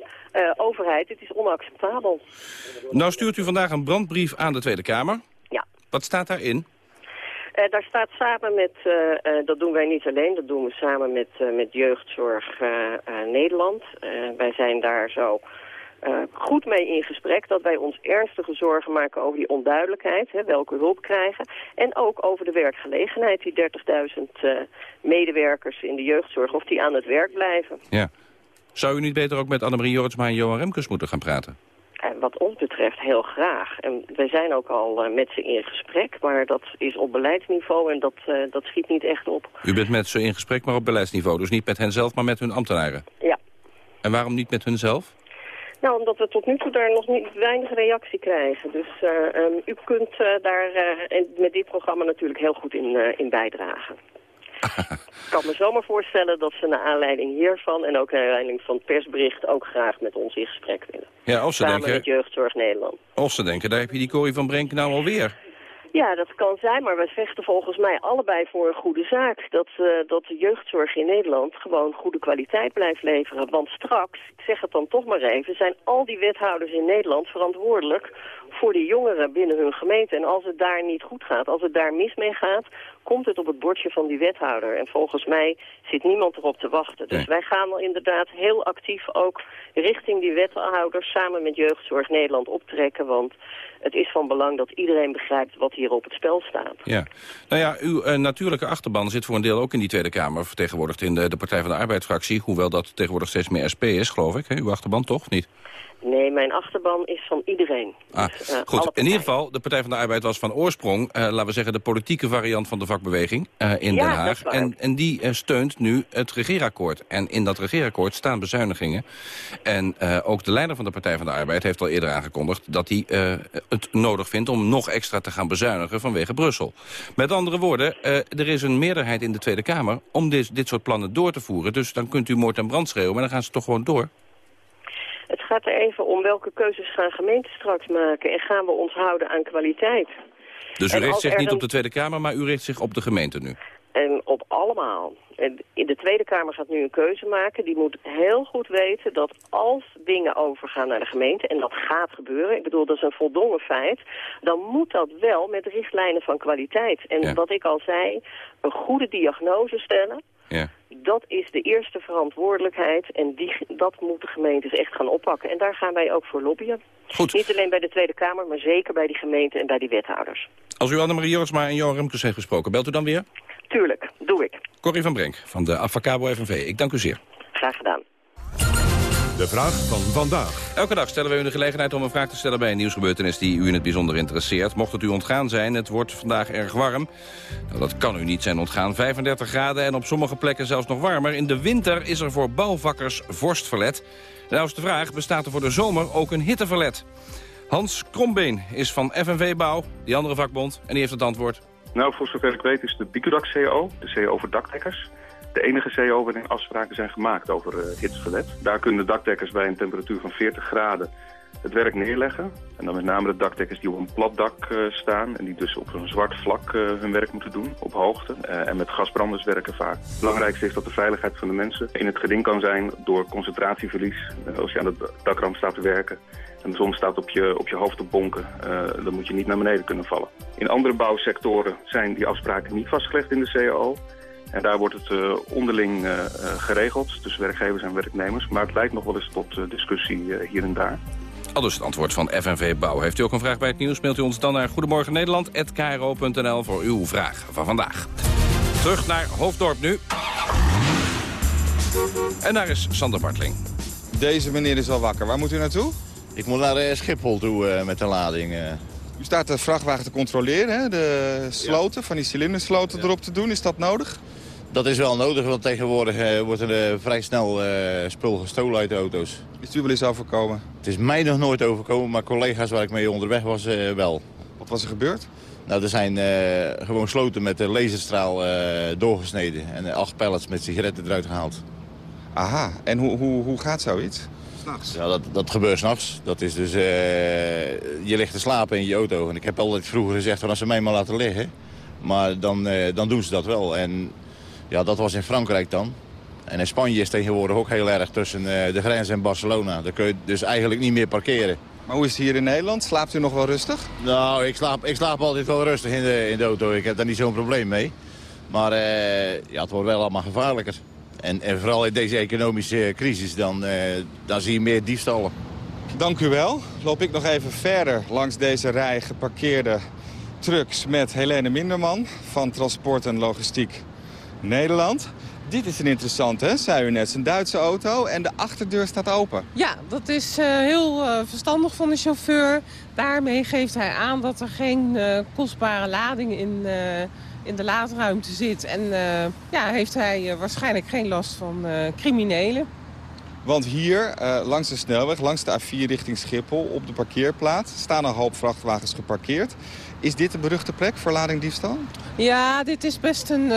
overheid, het is onacceptabel. Nou stuurt u vandaag een brandbrief aan de Tweede Kamer. Wat staat daarin? Eh, daar staat samen met, eh, eh, dat doen wij niet alleen, dat doen we samen met, met Jeugdzorg Nederland. Wij zijn daar zo goed mee in gesprek dat wij ons ernstige zorgen maken over die onduidelijkheid, hè, welke hulp krijgen. En ook over de werkgelegenheid, die 30.000 eh, medewerkers in de jeugdzorg, of die aan het werk blijven. Ja. Zou u niet beter ook met Annemarie Jortsma en Johan Remkes moeten gaan praten? En wat ons betreft heel graag. En wij zijn ook al eh, met ze in gesprek, maar dat is op beleidsniveau en dat, eh, dat schiet niet echt op. U bent met ze in gesprek, maar op beleidsniveau. Dus niet met hen zelf, maar met hun ambtenaren. Ja. En waarom niet met hun zelf? Nou, omdat we tot nu toe daar nog niet weinig reactie krijgen. Dus eh, ehm, u kunt eh, daar eh, met dit programma natuurlijk heel goed in, eh, in bijdragen. Ik kan me zomaar voorstellen dat ze naar aanleiding hiervan... en ook naar aanleiding van het persbericht ook graag met ons in gesprek willen. Ja, of ze, Samen met denken, Jeugdzorg Nederland. of ze denken, daar heb je die Corrie van Brenk nou alweer. Ja, dat kan zijn, maar we vechten volgens mij allebei voor een goede zaak. Dat, eh, dat de jeugdzorg in Nederland gewoon goede kwaliteit blijft leveren. Want straks, ik zeg het dan toch maar even, zijn al die wethouders in Nederland verantwoordelijk voor de jongeren binnen hun gemeente. En als het daar niet goed gaat, als het daar mis mee gaat, komt het op het bordje van die wethouder. En volgens mij zit niemand erop te wachten. Dus wij gaan al inderdaad heel actief ook richting die wethouders samen met Jeugdzorg Nederland optrekken. Want het is van belang dat iedereen begrijpt wat hier op het spel staat. Ja. Nou ja, uw eh, natuurlijke achterban zit voor een deel ook in die Tweede Kamer... vertegenwoordigd in de, de Partij van de Arbeidsfractie. Hoewel dat tegenwoordig steeds meer SP is, geloof ik. Hè? Uw achterban toch, niet? Nee, mijn achterban is van iedereen. Ah, Dus, eh, goed, in ieder geval, de Partij van de Arbeid was van oorsprong... eh, laten we zeggen, de politieke variant van de vakbeweging eh, in Ja, Den Haag. En, en die steunt nu het regeerakkoord. En in dat regeerakkoord staan bezuinigingen. En ook de leider van de Partij van de Arbeid heeft al eerder aangekondigd... dat hij het nodig vindt om nog extra te gaan bezuinigen vanwege Brussel. Met andere woorden, er is een meerderheid in de Tweede Kamer... om dit, dit soort plannen door te voeren. Dus dan kunt u moord en brand schreeuwen, maar dan gaan ze toch gewoon door. Het gaat er even om welke keuzes gaan gemeenten straks maken. En gaan we ons houden aan kwaliteit. Dus u En richt zich niet op de Tweede Kamer, maar u richt zich op de gemeente nu. En op allemaal. En in de Tweede Kamer gaat nu een keuze maken. Die moet heel goed weten dat als dingen overgaan naar de gemeente... en dat gaat gebeuren, ik bedoel, dat is een voldongen feit... dan moet dat wel met richtlijnen van kwaliteit. En Ja. wat ik al zei, een goede diagnose stellen... Ja. Dat is de eerste verantwoordelijkheid en die, dat moeten gemeentes echt gaan oppakken. En daar gaan wij ook voor lobbyen. Goed. Niet alleen bij de Tweede Kamer, maar zeker bij die gemeenten en bij die wethouders. Als u Annemarie Jorisma en Johan Remkes heeft gesproken, belt u dan weer? Tuurlijk, doe ik. Corrie van Brenk van de Avacabo FNV. Ik dank u zeer. Graag gedaan. De vraag van vandaag. Elke dag stellen we u de gelegenheid om een vraag te stellen bij een nieuwsgebeurtenis die u in het bijzonder interesseert. Mocht het u ontgaan zijn, het wordt vandaag erg warm. Nou, dat kan u niet zijn ontgaan. 35 graden en op sommige plekken zelfs nog warmer. In de winter is er voor bouwvakkers vorstverlet. Nou is de vraag, bestaat er voor de zomer ook een hitteverlet? Hans Krombeen is van FNV Bouw, die andere vakbond, en die heeft het antwoord. Nou, voor zover ik weet is de Bicudac CO, de CO voor dakdekkers, de enige CO waarin afspraken zijn gemaakt over uh. Daar kunnen de dakdekkers bij een temperatuur van 40 graden het werk neerleggen. En dan met name de dakdekkers die op een plat dak uh, staan... en die dus op een zwart vlak uh, hun werk moeten doen, op hoogte. En met gasbranders werken vaak. Het belangrijkste is dat de veiligheid van de mensen in het geding kan zijn... door concentratieverlies. als je aan het dakram staat te werken en de zon staat op je, op je hoofd te bonken... dan moet je niet naar beneden kunnen vallen. In andere bouwsectoren zijn die afspraken niet vastgelegd in de CAO... En daar wordt het uh, onderling uh, geregeld tussen werkgevers en werknemers. Maar het leidt nog wel eens tot uh, discussie hier en daar. Al dus het antwoord van FNV Bouw. Heeft u ook een vraag bij het nieuws, mailt u ons dan naar Goedemorgen Nederland@kro.nl voor uw vraag van vandaag. Terug naar Hoofddorp nu. En daar is Sander Bartling. Deze meneer is al wakker. Waar moet u naartoe? Ik moet naar Schiphol toe uh, met de lading. Uh. U staat de vrachtwagen te controleren, hè? de sloten, ja. van die cilindersloten ja. erop te doen. Is dat nodig? Dat is wel nodig, want tegenwoordig wordt er vrij snel spul gestolen uit de auto's. Is het u wel eens overkomen? Het is mij nog nooit overkomen, maar collega's waar ik mee onderweg was wel. Wat was er gebeurd? Nou, er zijn gewoon sloten met de laserstraal doorgesneden en acht pallets met sigaretten eruit gehaald. Aha, en hoe, hoe, hoe gaat zoiets? S'nachts? Ja, dat, dat gebeurt s'nachts. Dat is dus, uh, je ligt te slapen in je auto. En ik heb altijd vroeger gezegd, van als ze mij maar laten liggen. Maar dan, uh, dan doen ze dat wel. En ja, dat was in Frankrijk dan. En in Spanje is tegenwoordig ook heel erg tussen uh, de grens en Barcelona. Daar kun je dus eigenlijk niet meer parkeren. Maar hoe is het hier in Nederland? Slaapt u nog wel rustig? Nou, ik slaap, ik slaap altijd wel rustig in de, in de auto. Ik heb daar niet zo'n probleem mee. Maar ja, het wordt wel allemaal gevaarlijker. En, en, vooral in deze economische crisis, dan, dan zie je meer diefstallen. Dank u wel. Loop ik nog even verder langs deze rij geparkeerde trucks met Helene Minderman van Transport en Logistiek Nederland. Dit is een interessante, hè? zei u net. een Duitse auto en de achterdeur staat open. Ja, dat is uh, heel uh, verstandig van de chauffeur. Daarmee geeft hij aan dat er geen uh, kostbare lading in in de laadruimte zit. En ja, heeft hij waarschijnlijk geen last van criminelen. Want hier, langs de snelweg, langs de A4 richting Schiphol... op de parkeerplaats staan een hoop vrachtwagens geparkeerd. Is dit de beruchte plek voor ladingdiefstal? Ja, dit is best een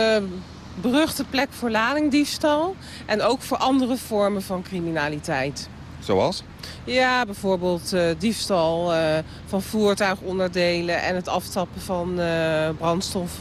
beruchte plek voor ladingdiefstal. En ook voor andere vormen van criminaliteit. Zoals? Ja, bijvoorbeeld uh, diefstal uh, van voertuigonderdelen en het aftappen van uh, brandstof.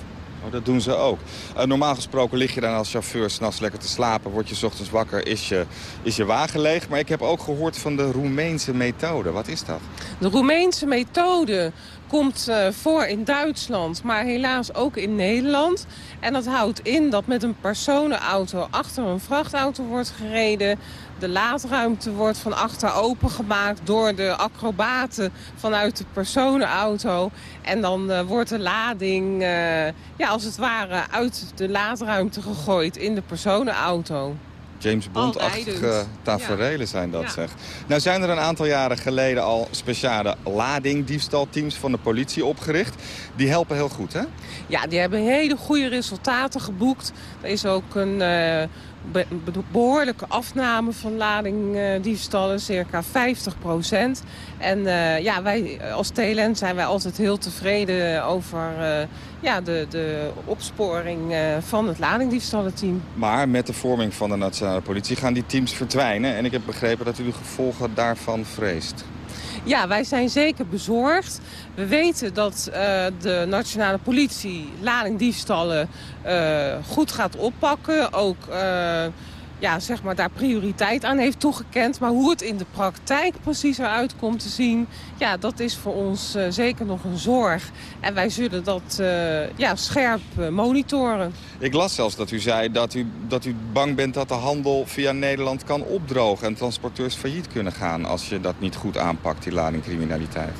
Oh, dat doen ze ook. Normaal gesproken lig je dan als chauffeur s'nachts lekker te slapen. Word je s ochtends wakker, is je, is je wagen leeg. Maar ik heb ook gehoord van de Roemeense methode. Wat is dat? De Roemeense methode komt uh, voor in Duitsland, maar helaas ook in Nederland. En dat houdt in dat met een personenauto achter een vrachtauto wordt gereden. De laadruimte wordt van achter opengemaakt door de acrobaten vanuit de personenauto. En dan uh, wordt de lading, uh, ja, als het ware, uit de laadruimte gegooid in de personenauto. James Bond-achtige taferelen zijn dat, ja. zeg. Nou zijn er een aantal jaren geleden al speciale ladingdiefstalteams van de politie opgericht. Die helpen heel goed, hè? Ja, die hebben hele goede resultaten geboekt. Er is ook een... Uh, be behoorlijke afname van ladingdiefstallen, circa 50 procent. En uh, ja, wij als TLN zijn wij altijd heel tevreden over ja, de, de opsporing van het ladingdiefstallenteam. Maar met de vorming van de nationale politie gaan die teams verdwijnen. En ik heb begrepen dat u de gevolgen daarvan vreest. Ja, wij zijn zeker bezorgd. We weten dat uh, de nationale politie ladingdiefstallen uh, goed gaat oppakken. Ook uh, ja, zeg maar daar prioriteit aan heeft toegekend. Maar hoe het in de praktijk precies eruit komt te zien... ja, dat is voor ons uh, zeker nog een zorg. En wij zullen dat uh, ja, scherp uh, monitoren. Ik las zelfs dat u zei dat u, dat u bang bent dat de handel via Nederland kan opdrogen... en transporteurs failliet kunnen gaan als je dat niet goed aanpakt, die ladingcriminaliteit.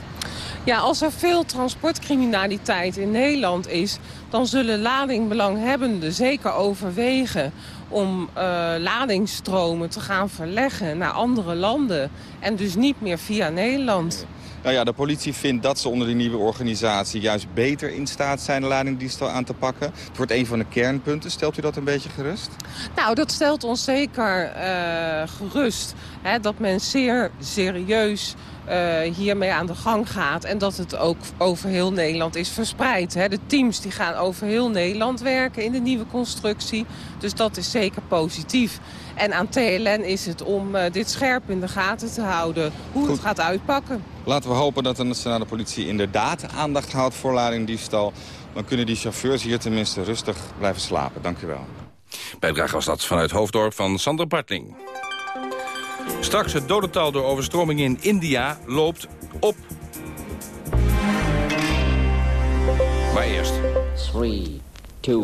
Ja, als er veel transportcriminaliteit in Nederland is... dan zullen ladingbelanghebbenden zeker overwegen om uh, ladingsstromen te gaan verleggen naar andere landen. En dus niet meer via Nederland. Nou ja, de politie vindt dat ze onder die nieuwe organisatie juist beter in staat zijn de ladingdiefstal aan te pakken. Het wordt een van de kernpunten. Stelt u dat een beetje gerust? Nou, dat stelt ons zeker uh, gerust. Hè, dat men zeer serieus hiermee aan de gang gaat. En dat het ook over heel Nederland is verspreid. Hè. De teams die gaan over heel Nederland werken in de nieuwe constructie. Dus dat is zeker positief. En aan TLN is het om uh, dit scherp in de gaten te houden. Hoe Goed. het gaat uitpakken. Laten we hopen dat de nationale politie inderdaad aandacht houdt voor ladingdiefstal. Dan kunnen die chauffeurs hier tenminste rustig blijven slapen. Dank u wel. Bijdrage was dat vanuit Hoofddorp van Sander Bartling. Straks het dodental door overstroming in India loopt op. Maar eerst. 3, 2,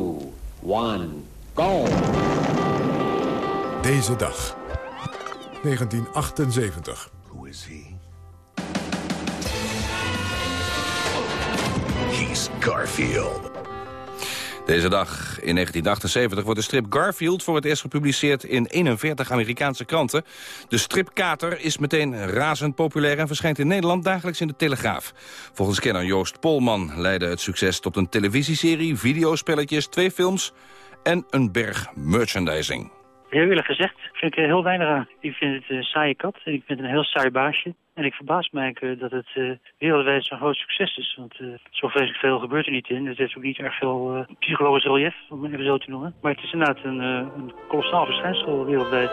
1, go! Deze dag. 1978. Who is he? He's Garfield. Deze dag in 1978 wordt de strip Garfield voor het eerst gepubliceerd in 41 Amerikaanse kranten. De stripkater is meteen razend populair en verschijnt in Nederland dagelijks in de Telegraaf. Volgens kenner Joost Polman leidde het succes tot een televisieserie, videospelletjes, twee films en een berg merchandising. Heel eerlijk gezegd vind ik er heel weinig aan. Ik vind het een saaie kat en ik vind het een heel saai baasje. En ik verbaas mij uh, dat het uh, wereldwijd zo'n groot succes is. Want uh, zo vreselijk veel gebeurt er niet in. Het heeft ook niet erg veel psychologisch relief, om het even zo te noemen. Maar het is inderdaad een, een kolossaal verschijnsel wereldwijd.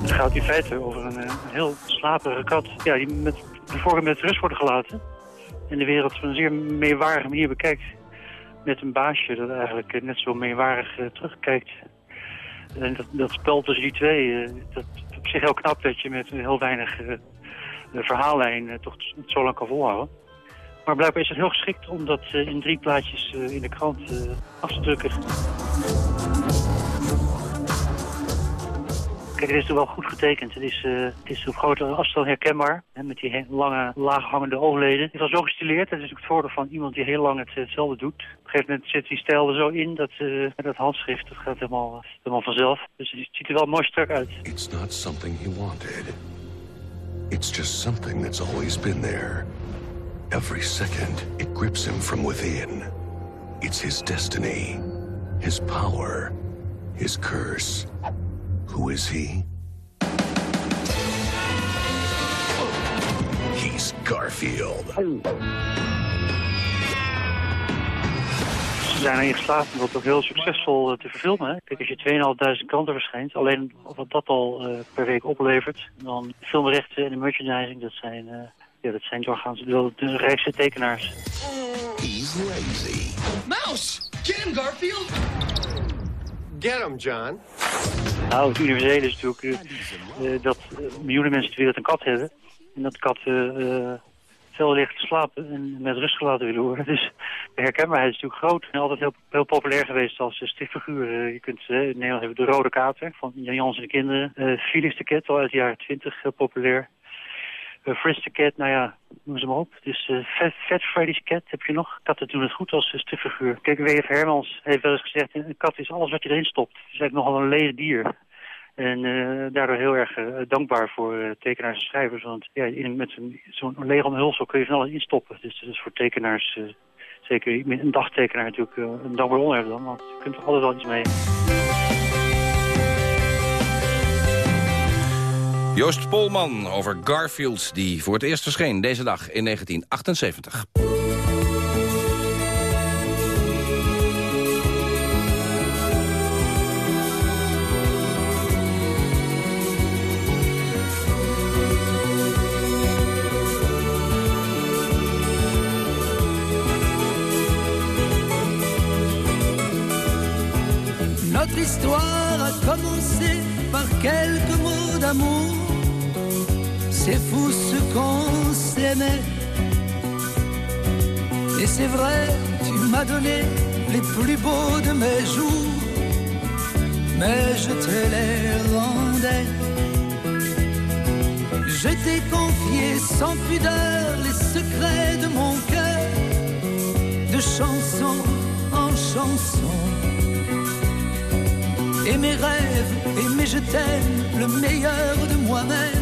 Het gaat in feite over een, een heel slaperige kat. Ja, die met, bijvoorbeeld met rust wordt gelaten. En de wereld op een zeer meewarige manier bekijkt. Met een baasje dat eigenlijk net zo meewarig terugkijkt. En dat, dat spel tussen die twee, dat, op zich heel knap dat je met heel weinig verhaallijn toch zo lang kan volhouden. Maar blijkbaar is het heel geschikt om dat in drie plaatjes in de krant af te drukken. Kijk, het is toch wel goed getekend. Het is, uh, het is op grote afstand herkenbaar. Hè, met die lange, laaghangende oogleden. Het wel zo gestileerd. Dat is ook het voordeel van iemand die heel lang het, hetzelfde doet. Op een gegeven moment zit die stijl er zo in. Dat, uh, dat handschrift dat gaat helemaal, helemaal vanzelf. Dus het ziet er wel mooi strak uit. It's not something he wanted. It's just something that's always been there. Every second, it grips him from within. It's his destiny. His power. His curse. Who is he? He's Garfield. Ze zijn erin geslaagd om dat ook heel succesvol te verfilmen. Kijk, als je 2.500 kranten verschijnt, alleen wat dat al uh, per week oplevert, dan filmrechten en de merchandising, dat zijn, uh, ja, dat zijn doorgaans wel de rijkste tekenaars. He's lazy. Mouse! Get him, Garfield! Get him, John. Nou, het universele is natuurlijk uh, dat uh, miljoenen mensen ter wereld een kat hebben. En dat katten uh, veel liggen te slapen en met rust gelaten willen worden. Dus de herkenbaarheid is natuurlijk groot. En altijd heel, heel populair geweest als stichtfiguur. je kunt in Nederland hebben de Rode Kater van Jan Jans en de kinderen. Phyllis de Ket, al uit de jaren twintig, heel populair. Uh, Fritz the Cat, nou ja, noem ze maar op. Dus uh, Fat, Fat Freddy's Cat heb je nog. Katten doen het goed als stripfiguur. Kijk, W.F. Hermans heeft wel eens gezegd... een kat is alles wat je erin stopt. Het is eigenlijk nogal een leden dier. En uh, daardoor heel erg dankbaar voor tekenaars en schrijvers. Want ja, in, met zo'n zo leeg omhulsel kun je van alles instoppen. Dus dat is voor tekenaars, zeker een dagtekenaar natuurlijk, een dankbaar onderwerp dan. Want je kunt er altijd wel iets mee. Joost Polman over Garfield, die voor het eerst verscheen deze dag in 1978. Notre histoire a commencé par quelques mots d'amour. C'est fou ce qu'on s'aimait. Et c'est vrai, tu m'as donné les plus beaux de mes jours. Mais je te les rendais. Je t'ai confié sans pudeur les secrets de mon cœur, de chanson en chanson. Et mes rêves, et mes je t'aime, le meilleur de moi-même,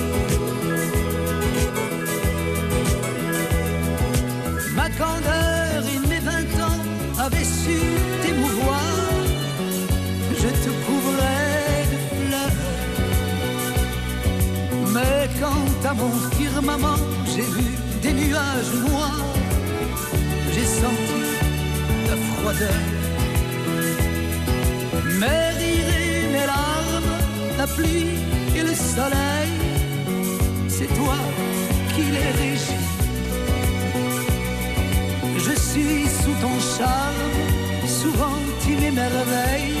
Mon firmament, j'ai vu des nuages noirs. J'ai senti ta froideur. Mes rires et mes larmes, la pluie et le soleil, c'est toi qui les régis. Je suis sous ton charme, souvent tu m'émerveilles,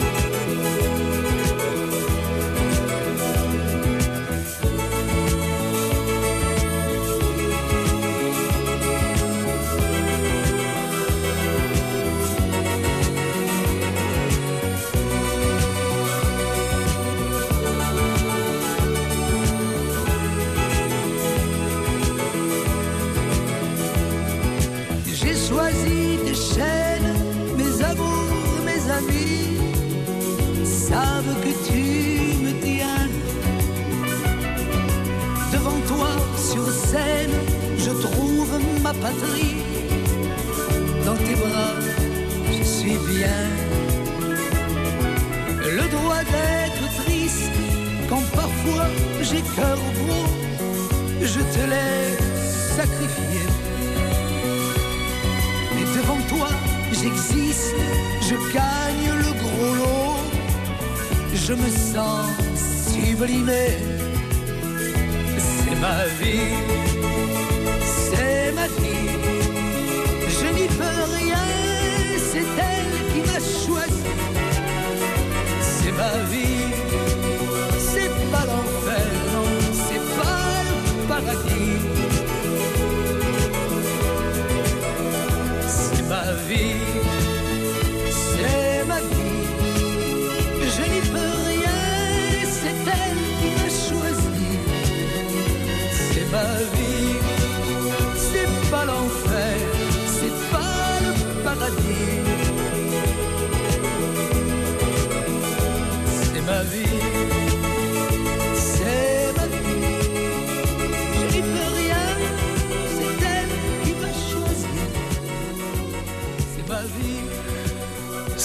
Dans tes bras, je suis bien. Le droit d'être triste quand parfois j'ai cœur gros, je te l'ai sacrifié. Mais devant toi, j'existe, je gagne le gros lot. Je me sens sublimé. C'est ma vie, Je n'y peux rien, c'est elle qui m'a choisi. C'est ma vie,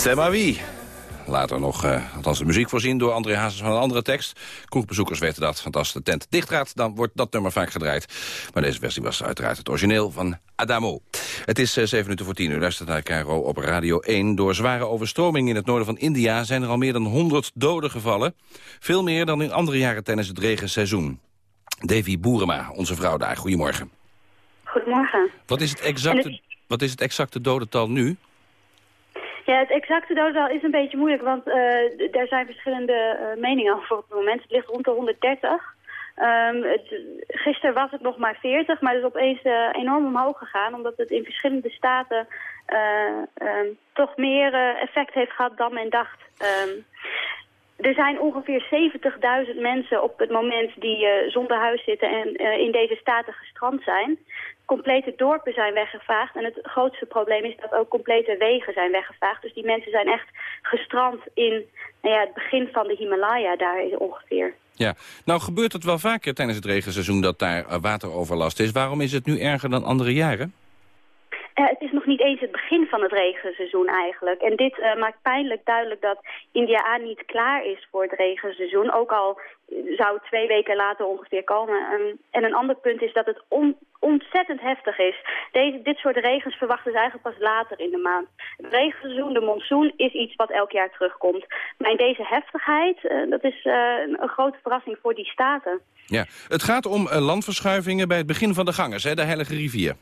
C'est ma vie. Later nog, eh, althans de muziek voorzien door André Hazes van een andere tekst. Kroegbezoekers weten dat, want als de tent dicht gaat... dan wordt dat nummer vaak gedraaid. Maar deze versie was uiteraard het origineel van Adamo. Het is eh, 7 minuten voor 10 uur. Luistert naar Cairo op Radio 1. Door zware overstroming in het noorden van India... zijn er al meer dan 100 doden gevallen. Veel meer dan in andere jaren tijdens het regenseizoen. Davy Boerema, onze vrouw daar. Goedemorgen. Goedemorgen. Wat is het exacte, het- wat is het exacte dodental nu? Ja, het exacte dodental is een beetje moeilijk, want eh, er zijn verschillende eh, meningen over op het moment. Het ligt rond de 130. Ehm, het, gisteren was het nog maar 40, maar het is opeens eh, enorm omhoog gegaan... omdat het in verschillende staten eh, ehm, toch meer effect heeft gehad dan men dacht. Ehm, er zijn ongeveer 70.000 mensen op het moment die eh, zonder huis zitten en eh, in deze staten gestrand zijn. Complete dorpen zijn weggevaagd en het grootste probleem is dat ook complete wegen zijn weggevaagd. Dus die mensen zijn echt gestrand in nou ja, het begin van de Himalaya daar ongeveer. Ja, nou gebeurt het wel vaker tijdens het regenseizoen dat daar eh, wateroverlast is. Waarom is het nu erger dan andere jaren? Uh, het is nog niet eens het begin van het regenseizoen eigenlijk. En dit uh, maakt pijnlijk duidelijk dat India niet klaar is voor het regenseizoen. Ook al zou het twee weken later ongeveer komen. Um, en een ander punt is dat het on ontzettend heftig is. Deze, dit soort regens verwachten ze eigenlijk pas later in de maand. Het regenseizoen, de monsoon, is iets wat elk jaar terugkomt. Maar in deze heftigheid, uh, dat is een grote verrassing voor die staten. Ja, het gaat om landverschuivingen bij het begin van de gangers, hè, de Heilige Rivier.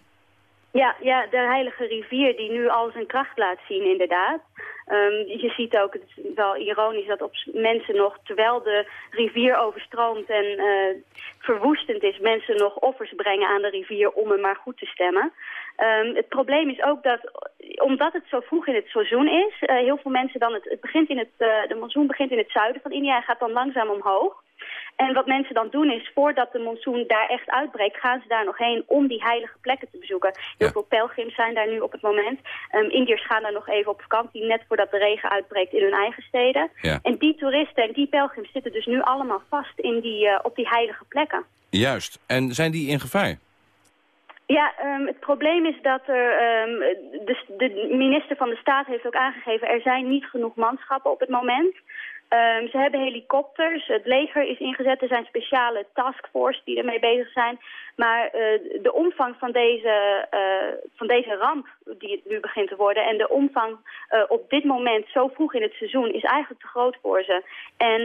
Ja, ja, de Heilige Rivier die nu al zijn kracht laat zien inderdaad. Um, je ziet ook, het is wel ironisch dat op mensen nog, terwijl de rivier overstroomt en uh, verwoestend is, mensen nog offers brengen aan de rivier om hem maar goed te stemmen. Um, het probleem is ook dat, omdat het zo vroeg in het seizoen is, uh, heel veel mensen dan, het, het begint in het, uh, de monsoon begint in het zuiden van India en gaat dan langzaam omhoog. En wat mensen dan doen is, voordat de monsoon daar echt uitbreekt... gaan ze daar nog heen om die heilige plekken te bezoeken. Heel veel pelgrims zijn daar nu op het moment. Um, Indiërs gaan daar nog even op vakantie... net voordat de regen uitbreekt in hun eigen steden. Ja. En die toeristen en die pelgrims zitten dus nu allemaal vast in die, uh, op die heilige plekken. Juist. En zijn die in gevaar? Ja, um, het probleem is dat er, um, de, de minister van de Staat heeft ook aangegeven... er zijn niet genoeg manschappen op het moment... Um, ze hebben helikopters, het leger is ingezet, er zijn speciale taskforce die ermee bezig zijn. Maar uh, de omvang van deze, uh, van deze ramp die het nu begint te worden... en de omvang uh, op dit moment zo vroeg in het seizoen is eigenlijk te groot voor ze. En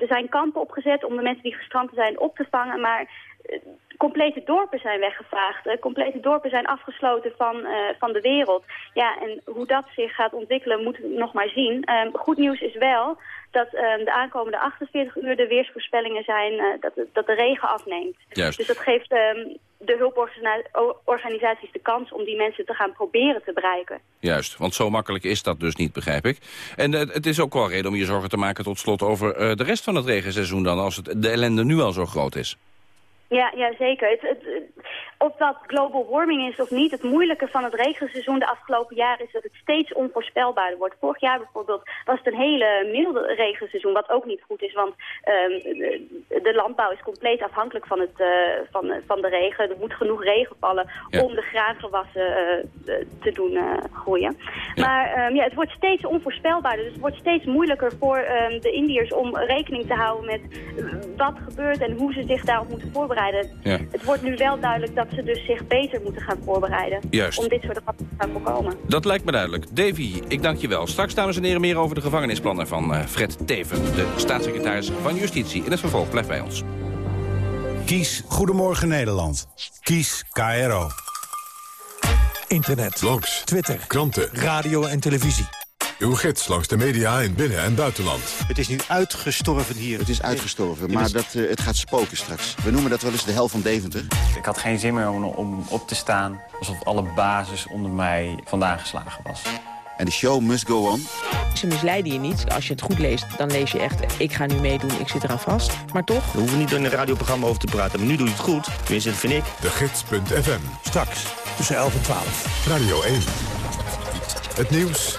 er zijn kampen opgezet om de mensen die gestrand zijn op te vangen... maar complete dorpen zijn weggevaagd. Uh, complete dorpen zijn afgesloten van, uh, van de wereld. Ja, en hoe dat zich gaat ontwikkelen moeten we nog maar zien. Um, goed nieuws is wel dat um, de aankomende 48 uur de weersvoorspellingen zijn uh, dat, dat de regen afneemt. Juist. Dus dat geeft um, de hulporganisaties de kans om die mensen te gaan proberen te bereiken. Juist, want zo makkelijk is dat dus niet, begrijp ik. En het is ook wel reden om je zorgen te maken tot slot over de rest van het regenseizoen dan... als het, de ellende nu al zo groot is. Ja, ja zeker. Het, het, of dat global warming is of niet, het moeilijke van het regenseizoen de afgelopen jaren is dat het steeds onvoorspelbaarder wordt. Vorig jaar bijvoorbeeld was het een hele milde regenseizoen, wat ook niet goed is, want um, de, landbouw is compleet afhankelijk van, het, uh, van, van de regen. Er moet genoeg regen vallen ja. om de graangewassen uh, te doen uh, groeien. Ja. Maar um, ja, het wordt steeds onvoorspelbaarder, dus het wordt steeds moeilijker voor um, de Indiërs om rekening te houden met wat gebeurt en hoe ze zich daarop moeten voorbereiden. Ja. Het wordt nu wel duidelijk dat ze dus zich beter moeten gaan voorbereiden. Juist. Om dit soort rampen te gaan voorkomen. Dat lijkt me duidelijk. Davy, ik dank je wel. Straks, dames en heren, meer over de gevangenisplannen van uh, Fred Teven... de staatssecretaris van Justitie. In het vervolg, blijf bij ons. Kies Goedemorgen Nederland. Kies KRO. Internet. Blogs. Twitter. Kranten. Radio en televisie. Uw gids langs de media in binnen- en buitenland. Het is nu uitgestorven hier. Het is uitgestorven, maar dat, uh, het gaat spoken straks. We noemen dat wel eens de hel van Deventer. Ik had geen zin meer om, om op te staan... alsof alle basis onder mij vandaan geslagen was. En de show must go on. Ze misleiden je niet. Als je het goed leest, dan lees je echt... ik ga nu meedoen, ik zit eraan vast. Maar toch... We hoeven niet in een radioprogramma over te praten. Maar nu doe je het goed. Tenminste, dat vind ik. De Gids.fm. Straks, tussen 11 en 12. Radio 1. Het nieuws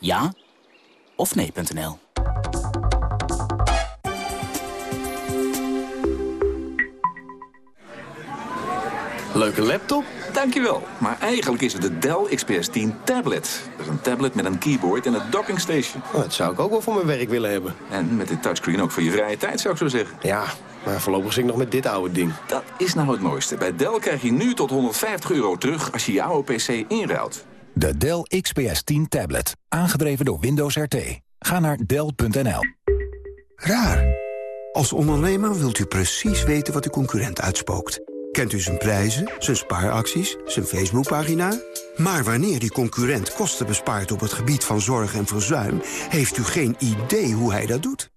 Ja of nee.nl. Leuke laptop? Dankjewel. Maar eigenlijk is het de Dell XPS 10 tablet. Dat is een tablet met een keyboard en een docking station. Oh, dat zou ik ook wel voor mijn werk willen hebben. En met dit touchscreen ook voor je vrije tijd, zou ik zo zeggen. Ja, maar voorlopig zit ik nog met dit oude ding. Dat is nou het mooiste. Bij Dell krijg je nu tot 150 euro terug als je jouw PC inruilt. De Dell XPS 10 tablet. Aangedreven door Windows RT. Ga naar Dell.nl. Raar. Als ondernemer wilt u precies weten wat uw concurrent uitspookt. Kent u zijn prijzen, zijn spaaracties, zijn Facebookpagina? Maar wanneer die concurrent kosten bespaart op het gebied van zorg en verzuim... heeft u geen idee hoe hij dat doet.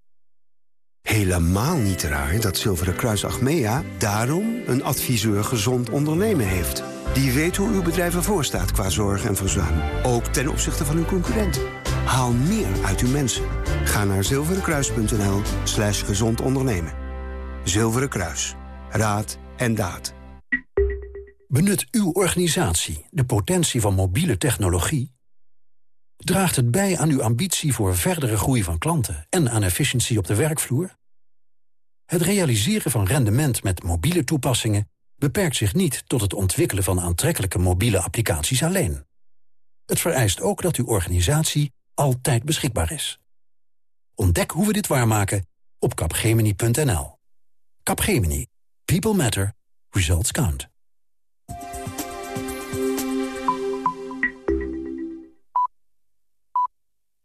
Helemaal niet raar dat Zilveren Kruis Achmea daarom een adviseur gezond ondernemen heeft. Die weet hoe uw bedrijf ervoor staat qua zorg en verzuim. Ook ten opzichte van uw concurrent. Haal meer uit uw mensen. Ga naar zilverenkruis.nl slash. Zilveren Kruis. Raad en daad. Benut uw organisatie de potentie van mobiele technologie? Draagt het bij aan uw ambitie voor verdere groei van klanten en aan efficiëntie op de werkvloer? Het realiseren van rendement met mobiele toepassingen beperkt zich niet tot het ontwikkelen van aantrekkelijke mobiele applicaties alleen. Het vereist ook dat uw organisatie altijd beschikbaar is. Ontdek hoe we dit waarmaken op capgemini.nl. Capgemini. People matter. Results count.